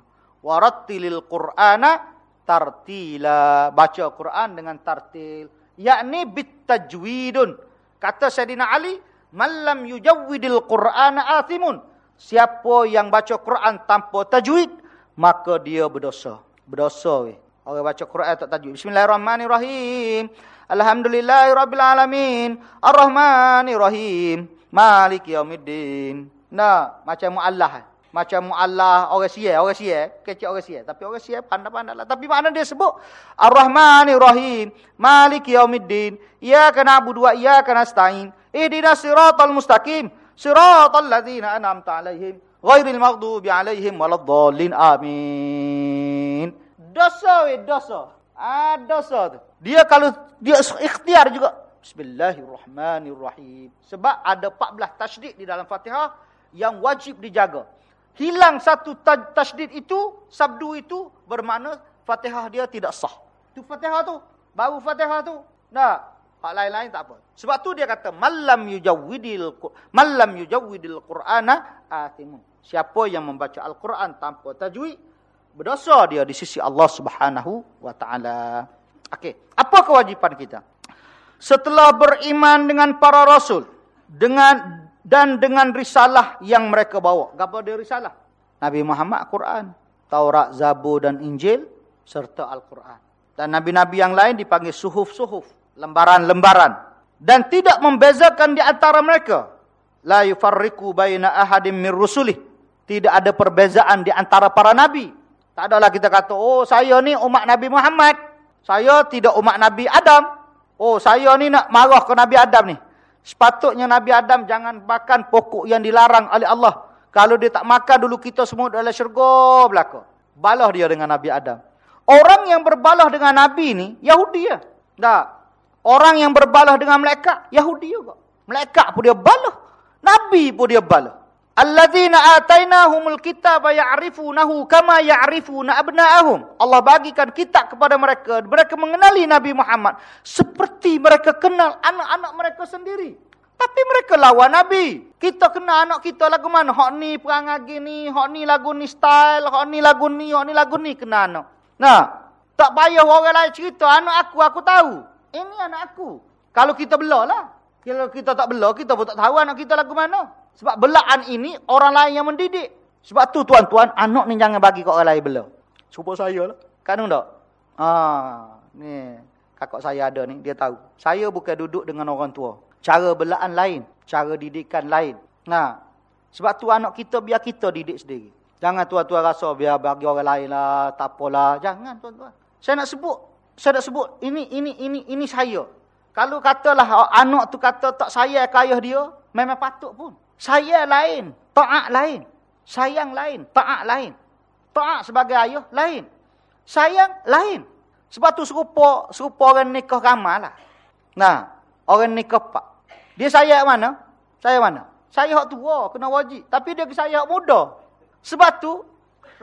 warattilil qur'ana tartila. Baca Quran dengan tartil. Yakni bitajwidun. Kata Sayyidina Ali man lam yujawwidil qur'ana athimun. Siapa yang baca Quran tanpa tajwid maka dia berdosa. Berdosa weh. Orang baca Quran tak tajwid. Bismillahirrahmanirrahim. Alhamdulillahirabbil alamin. Arrahmanirrahim. Maliki yaumiddin. Nah macam muallah macam Allah orang sia, orang sia, kecil orang sia. Tapi orang sia pandai-pandai lah. Tapi mana dia sebut? Ar-Rahmanir Rahim, Malik Yaumiddin, Iyyaka na'budu wa iyyaka nasta'in, Ihdinas siratal mustaqim, Siratal ladzina an'amta 'alaihim ghairil maghdubi 'alaihim waladdallin. Amin. Dosa we dosa. Ah dosa tu. Dia kalau dia ikhtiar juga Bismillahirrahmanirrahim. Sebab ada 14 tasydid di dalam Fatihah yang wajib dijaga. Hilang satu tasydid itu, sabdu itu bermakna Fatihah dia tidak sah. Itu Fatihah tu. Baru Fatihah tu. Nah, hak lain-lain tak apa. Sebab tu dia kata malam yujawwidil malam yujawwidil Qur'ana atimun. Siapa yang membaca Al-Quran tanpa tajwid berdosa dia di sisi Allah Subhanahu taala. Okey, apa kewajipan kita? Setelah beriman dengan para rasul dengan dan dengan risalah yang mereka bawa. Apa dia risalah? Nabi Muhammad Quran, Taurat, Zabur dan Injil serta Al-Quran. Dan nabi-nabi yang lain dipanggil suhuf-suhuf, lembaran-lembaran dan tidak membezakan di antara mereka. La yufarriqu baina ahadin min rusulih. Tidak ada perbezaan di antara para nabi. Tak adalah kita kata, "Oh, saya ni umat Nabi Muhammad. Saya tidak umat Nabi Adam." Oh, saya ni nak marah ke Nabi Adam ni. Sepatutnya Nabi Adam jangan makan pokok yang dilarang oleh Allah. Kalau dia tak makan dulu kita semua dalam syurga belaka. Balah dia dengan Nabi Adam. Orang yang berbalah dengan Nabi ni, Yahudi ya. Tak. Orang yang berbalah dengan malaikat, Yahudi juga. Malaikat pun dia balah. Nabi pun dia balah. Alladzina atainahumul kitaba ya'rifunahu kama ya'rifuna abna'ahum. Allah bagikan kitab kepada mereka. Mereka mengenali Nabi Muhammad seperti mereka kenal anak-anak mereka sendiri. Tapi mereka lawan Nabi. Kita kenal anak kita lagu mana? Hak ni perangai gini, hak ni lagu ni style, hak ni lagu ni, hak ni lagu ni kenal anak. Nah, tak payah orang lain cerita anak aku aku tahu. Ini anak aku. Kalau kita belah lah. Kalau kita tak belah, kita pun tak tahu anak kita lagu mana. Sebab belaan ini orang lain yang mendidik. Sebab tu tuan-tuan, anak ni jangan bagi ke orang lain bela. Cuba saya lah. Kan tak? Ah, ni kakak saya ada ni, dia tahu. Saya bukan duduk dengan orang tua. Cara belaan lain, cara didikan lain. Nah, sebab tu anak kita biar kita didik sendiri. Jangan tuan-tuan rasa biar bagi orang lain lah, tak apalah. Jangan tuan-tuan. Saya nak sebut, saya nak sebut ini ini ini ini saya. Kalau katalah anak tu kata tak saya kaya dia, memang patut pun. Saya lain, taat lain. Sayang lain, taat lain. Taat sebagai ayah lain. Sayang lain. Sebab tu serupa serupa orang nikah ramai lah. Nah, orang nikah pak. Dia sayang mana? Saya mana? Saya hak tua, kena wajib. Tapi dia saya hak muda. Sebab tu,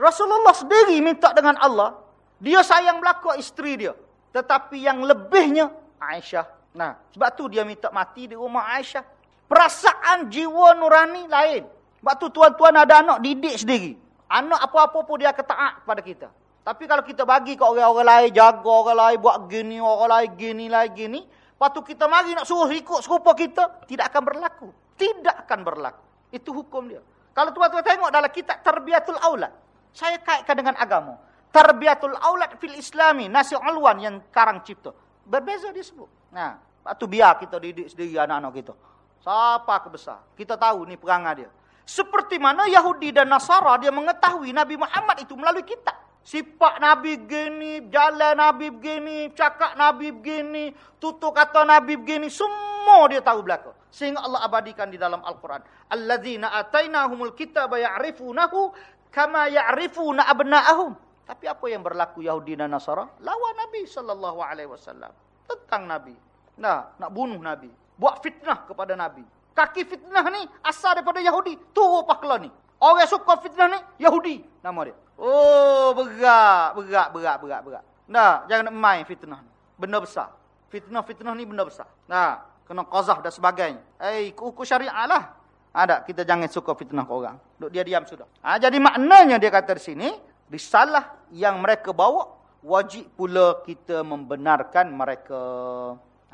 Rasulullah sendiri minta dengan Allah. Dia sayang belakang isteri dia. Tetapi yang lebihnya, Aisyah. Nah, sebab tu dia minta mati di rumah Aisyah. Perasaan jiwa nurani lain. Sebab tu tuan-tuan ada anak didik sendiri. Anak apa-apa pun dia ketaat kepada kita. Tapi kalau kita bagi ke orang-orang lain, jaga orang lain, buat gini, orang lain gini, lain gini. Lepas tu kita mari nak suruh ikut serupa kita, tidak akan berlaku. Tidak akan berlaku. Itu hukum dia. Kalau tuan-tuan tengok dalam kitab Tarbiyatul Aulad. Saya kaitkan dengan agama. Tarbiyatul Aulad fil Islami. Nasi Alwan yang karang cipta. Berbeza dia sebut. Nah, lepas tu biar kita didik sendiri anak-anak kita. Siapa kebesar? Kita tahu ni perangai dia. Seperti mana Yahudi dan Nasara dia mengetahui Nabi Muhammad itu melalui kitab. Sifat Nabi begini, jalan Nabi begini, cakap Nabi begini, tutup kata Nabi begini, semua dia tahu belaka. Sehingga Allah abadikan di dalam Al-Quran. Alladzina atainahumul kitaba ya'rifunahu kama ya'rifuna abna'ahum. Tapi apa yang berlaku Yahudi dan Nasara? Lawan Nabi sallallahu alaihi wasallam tentang Nabi. Nah, nak bunuh Nabi buat fitnah kepada Nabi. Kaki fitnah ni asal daripada Yahudi. Tunggu pakla ni. Orang suka fitnah ni, Yahudi nama dia. Oh, berat, berat, berat, berat, berat. Nah, jangan nak main fitnah ni. Benda besar. Fitnah-fitnah ni benda besar. Nah, kena qazah dan sebagainya. Eh, hukum syariah lah. Ada, kita jangan suka fitnah orang. Duk dia diam sudah. Ha, jadi maknanya dia kata di sini, risalah yang mereka bawa, wajib pula kita membenarkan mereka.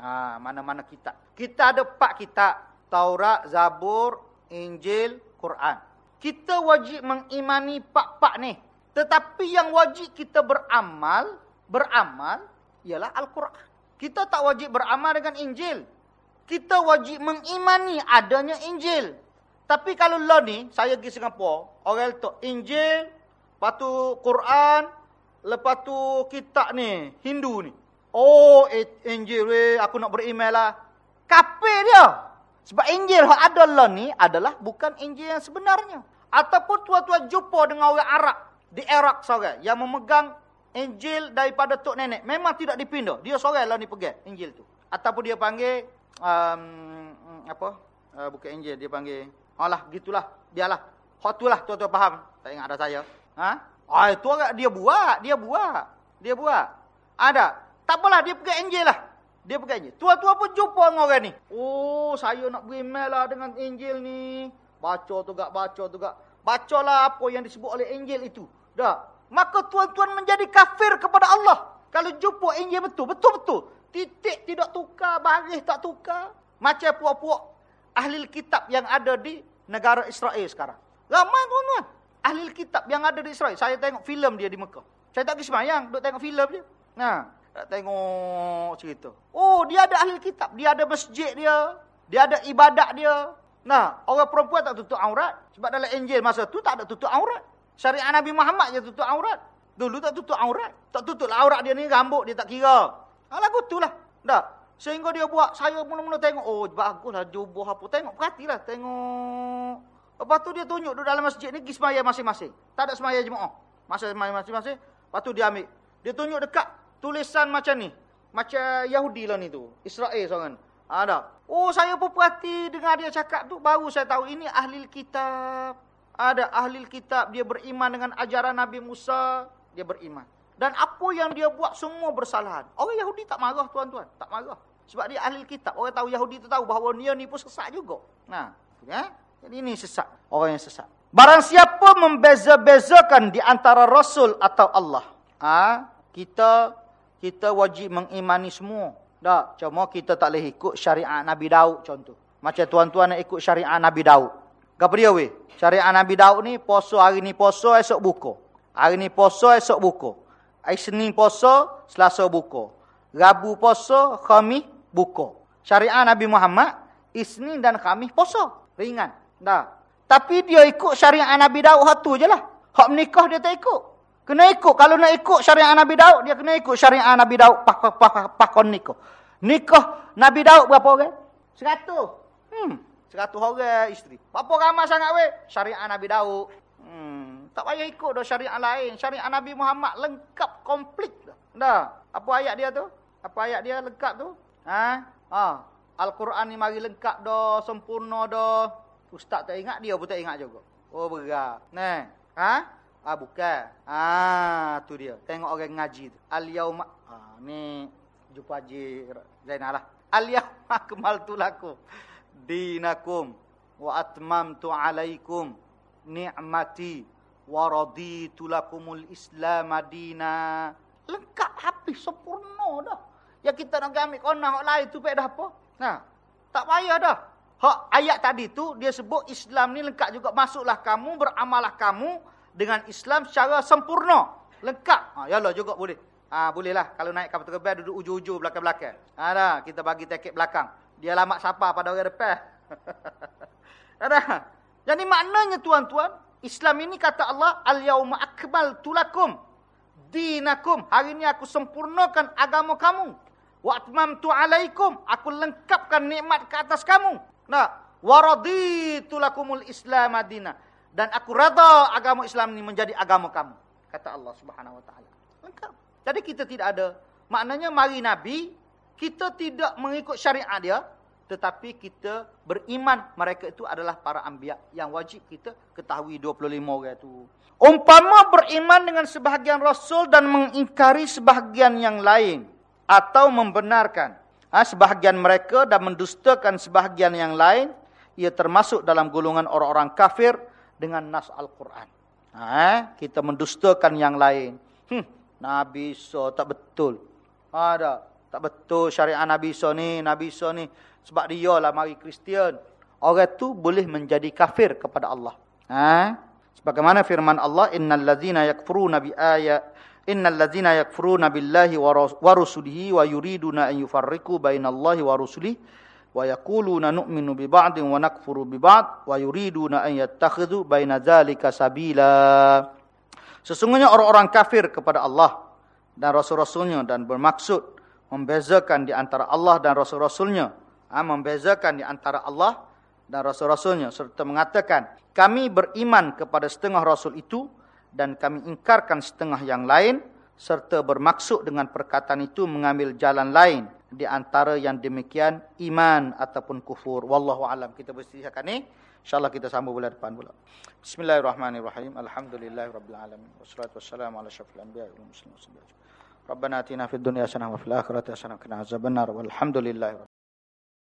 Ha, mana-mana kitab. Kita ada empat kitab. Taurat, Zabur, Injil, Quran. Kita wajib mengimani empat-empat ni. Tetapi yang wajib kita beramal, beramal, ialah Al-Quran. Kita tak wajib beramal dengan Injil. Kita wajib mengimani adanya Injil. Tapi kalau lo ni, saya pergi Singapura, orang tu Injil, lepas tu Quran, lepas tu kitab ni, Hindu ni. Oh, Angel, weh, aku nak beriman lah. Kapir dia. Sebab Injil yang ada lah ni adalah bukan Injil yang sebenarnya. Ataupun tuan-tuan jumpa dengan orang Arab di Iraq seorang yang memegang Injil daripada tok nenek. Memang tidak dipindah. Dia seorang lah ni pegang Injil tu. Ataupun dia panggil um, apa? Uh, bukan Injil, dia panggil alah gitulah, biarlah. Hak tu lah tuan-tuan faham. Tak ingat ada saya. Ha? Ah itu orang dia buat, dia buat. Dia buat. Ada. Tak apalah dia pegang Injil lah. Dia pegang Injil. Tuan-tuan pun jumpa dengan orang ni. Oh, saya nak beriman lah dengan Injil ni. Baca tu gak, baca tu gak. Bacalah apa yang disebut oleh Injil itu. Dah. Maka tuan-tuan menjadi kafir kepada Allah. Kalau jumpa Injil betul, betul-betul. Titik tidak tukar, baris tak tukar. Macam puak-puak ahli kitab yang ada di negara Israel sekarang. Ramai tuan-tuan. Ahli kitab yang ada di Israel. Saya tengok filem dia di Mekah. Saya tak pergi semayang, duduk tengok filem dia. Nah, tak tengok cerita. Oh, dia ada ahli kitab. Dia ada masjid dia. Dia ada ibadat dia. Nah, orang perempuan tak tutup aurat. Sebab dalam Injil masa tu tak ada tutup aurat. Syariat Nabi Muhammad je tutup aurat. Dulu tak tutup aurat. Tak tutup lah aurat dia ni, rambut dia tak kira. Lagu tu lah. Dah. Sehingga dia buat, saya mula-mula tengok. Oh, baguslah jubah apa. Tengok, perhatilah. Tengok. Lepas tu dia tunjuk duduk dalam masjid ni, pergi semaya masing-masing. Tak ada semaya jemaah. Masa semaya masing-masing. Lepas tu dia ambil. Dia tunjuk dekat tulisan macam ni. Macam Yahudi lah ni tu. Israel seorang. Ada. Oh, saya pun perhati dengar dia cakap tu. Baru saya tahu ini ahli kitab. Ada ahli kitab, dia beriman dengan ajaran Nabi Musa, dia beriman. Dan apa yang dia buat semua bersalahan. Orang Yahudi tak marah tuan-tuan, tak marah. Sebab dia ahli kitab, orang tahu Yahudi tu tahu bahawa dia ni pun sesat juga. Nah, ya. Jadi ini sesat, orang yang sesat. Barang siapa membeza-bezakan di antara Rasul atau Allah. Ah, kita kita wajib mengimani semua. Tak, cuma kita tak boleh ikut syariat Nabi Daud contoh. Macam tuan-tuan nak ikut syariat Nabi Daud. Apa dia weh? Syariat Nabi Daud ni puasa hari ni puasa esok buka. Hari ni puasa esok buka. Hari Senin puasa, Selasa buka. Rabu puasa, Khamis buka. Syariat Nabi Muhammad Isnin dan Khamis puasa. Ringan. Dah. Tapi dia ikut syariat Nabi Daud satu je lah. Hak menikah dia tak ikut. Kena ikut. Kalau nak ikut syariat Nabi Daud, dia kena ikut syariat Nabi Daud pakon nikah. Nikah Nabi Daud berapa orang? Seratus. Hmm. Seratus orang isteri. Berapa ramai sangat weh? Syariat Nabi Daud. Hmm. Tak payah ikut dah syariat lain. Syariat Nabi Muhammad lengkap, komplit. Dah. Apa ayat dia tu? Apa ayat dia lengkap tu? Ha? Ha. Al-Quran ni mari lengkap dah, sempurna dah. Ustaz tak ingat, dia pun tak ingat juga. Oh berat. Nah. Ha? Ah bukan. Ah tu dia. Tengok orang ngaji tu. Al-yauma. Ah ni jumpa Haji Zainal lah. Al-yauma akmaltu lakum dinakum wa atmamtu alaikum ni'mati wa raditu lakumul islam madina lengkap habis sempurna dah yang kita nak ambil kona hak lain tu dah apa nah tak payah dah hak ayat tadi tu dia sebut Islam ni lengkap juga masuklah kamu beramalah kamu dengan Islam secara sempurna lengkap ha yalah juga boleh ha bolehlah kalau naik kapal terbang duduk ujung-ujung belakang-belakang ha dah kita bagi tiket belakang dia lama siapa pada orang depan. Ada. Jadi maknanya tuan-tuan, Islam ini kata Allah, Al-yauma akmaltu lakum dinakum. Hari ini aku sempurnakan agama kamu. Wa atmamtu alaikum. Aku lengkapkan nikmat ke atas kamu. Nah, wa raditu lakumul Islam madina. Dan aku rada agama Islam ini menjadi agama kamu. Kata Allah Subhanahu wa taala. Lengkap. Jadi kita tidak ada maknanya mari nabi kita tidak mengikut syariat dia, tetapi kita beriman mereka itu adalah para anbiya yang wajib kita ketahui 25 orang itu. Umpama beriman dengan sebahagian rasul dan mengingkari sebahagian yang lain atau membenarkan ha, sebahagian mereka dan mendustakan sebahagian yang lain, ia termasuk dalam golongan orang-orang kafir dengan nas Al-Quran. Ha, kita mendustakan yang lain. Hmm, Nabi so tak betul. Ada tak betul syariat Nabi Isa ni, Nabi Isa ni. Sebab dia lah mari Kristian. Orang tu boleh menjadi kafir kepada Allah. Ha? Sebagaimana firman Allah, Innal ladhina yakfuruna bi ayat. Innal ladhina yakfuruna billahi wa rusulihi wa yuriduna an yufarriku bainallahi wa rusulihi. Wa yakuluna nu'minu bi ba'din wa nakfuru bi ba'd. Wa yuriduna an yattakhidhu baina dhalika sabila. Sesungguhnya orang-orang kafir kepada Allah dan Rasul-Rasulnya dan bermaksud membezakan di antara Allah dan Rasul-Rasulnya. Ha, membezakan di antara Allah dan Rasul-Rasulnya. Serta mengatakan, kami beriman kepada setengah Rasul itu dan kami ingkarkan setengah yang lain. Serta bermaksud dengan perkataan itu mengambil jalan lain di antara yang demikian iman ataupun kufur. Wallahu alam. Kita bersihkan ni. InsyaAllah kita sambung bulan depan pula. Bismillahirrahmanirrahim. Alhamdulillahirrabbilalamin. Wassalatu wassalamu ala syafil anbiya wal muslimin. Rabbana atina fid dunya hasanah wa fil akhirati hasanah wa qina azabannar. Walhamdulillahi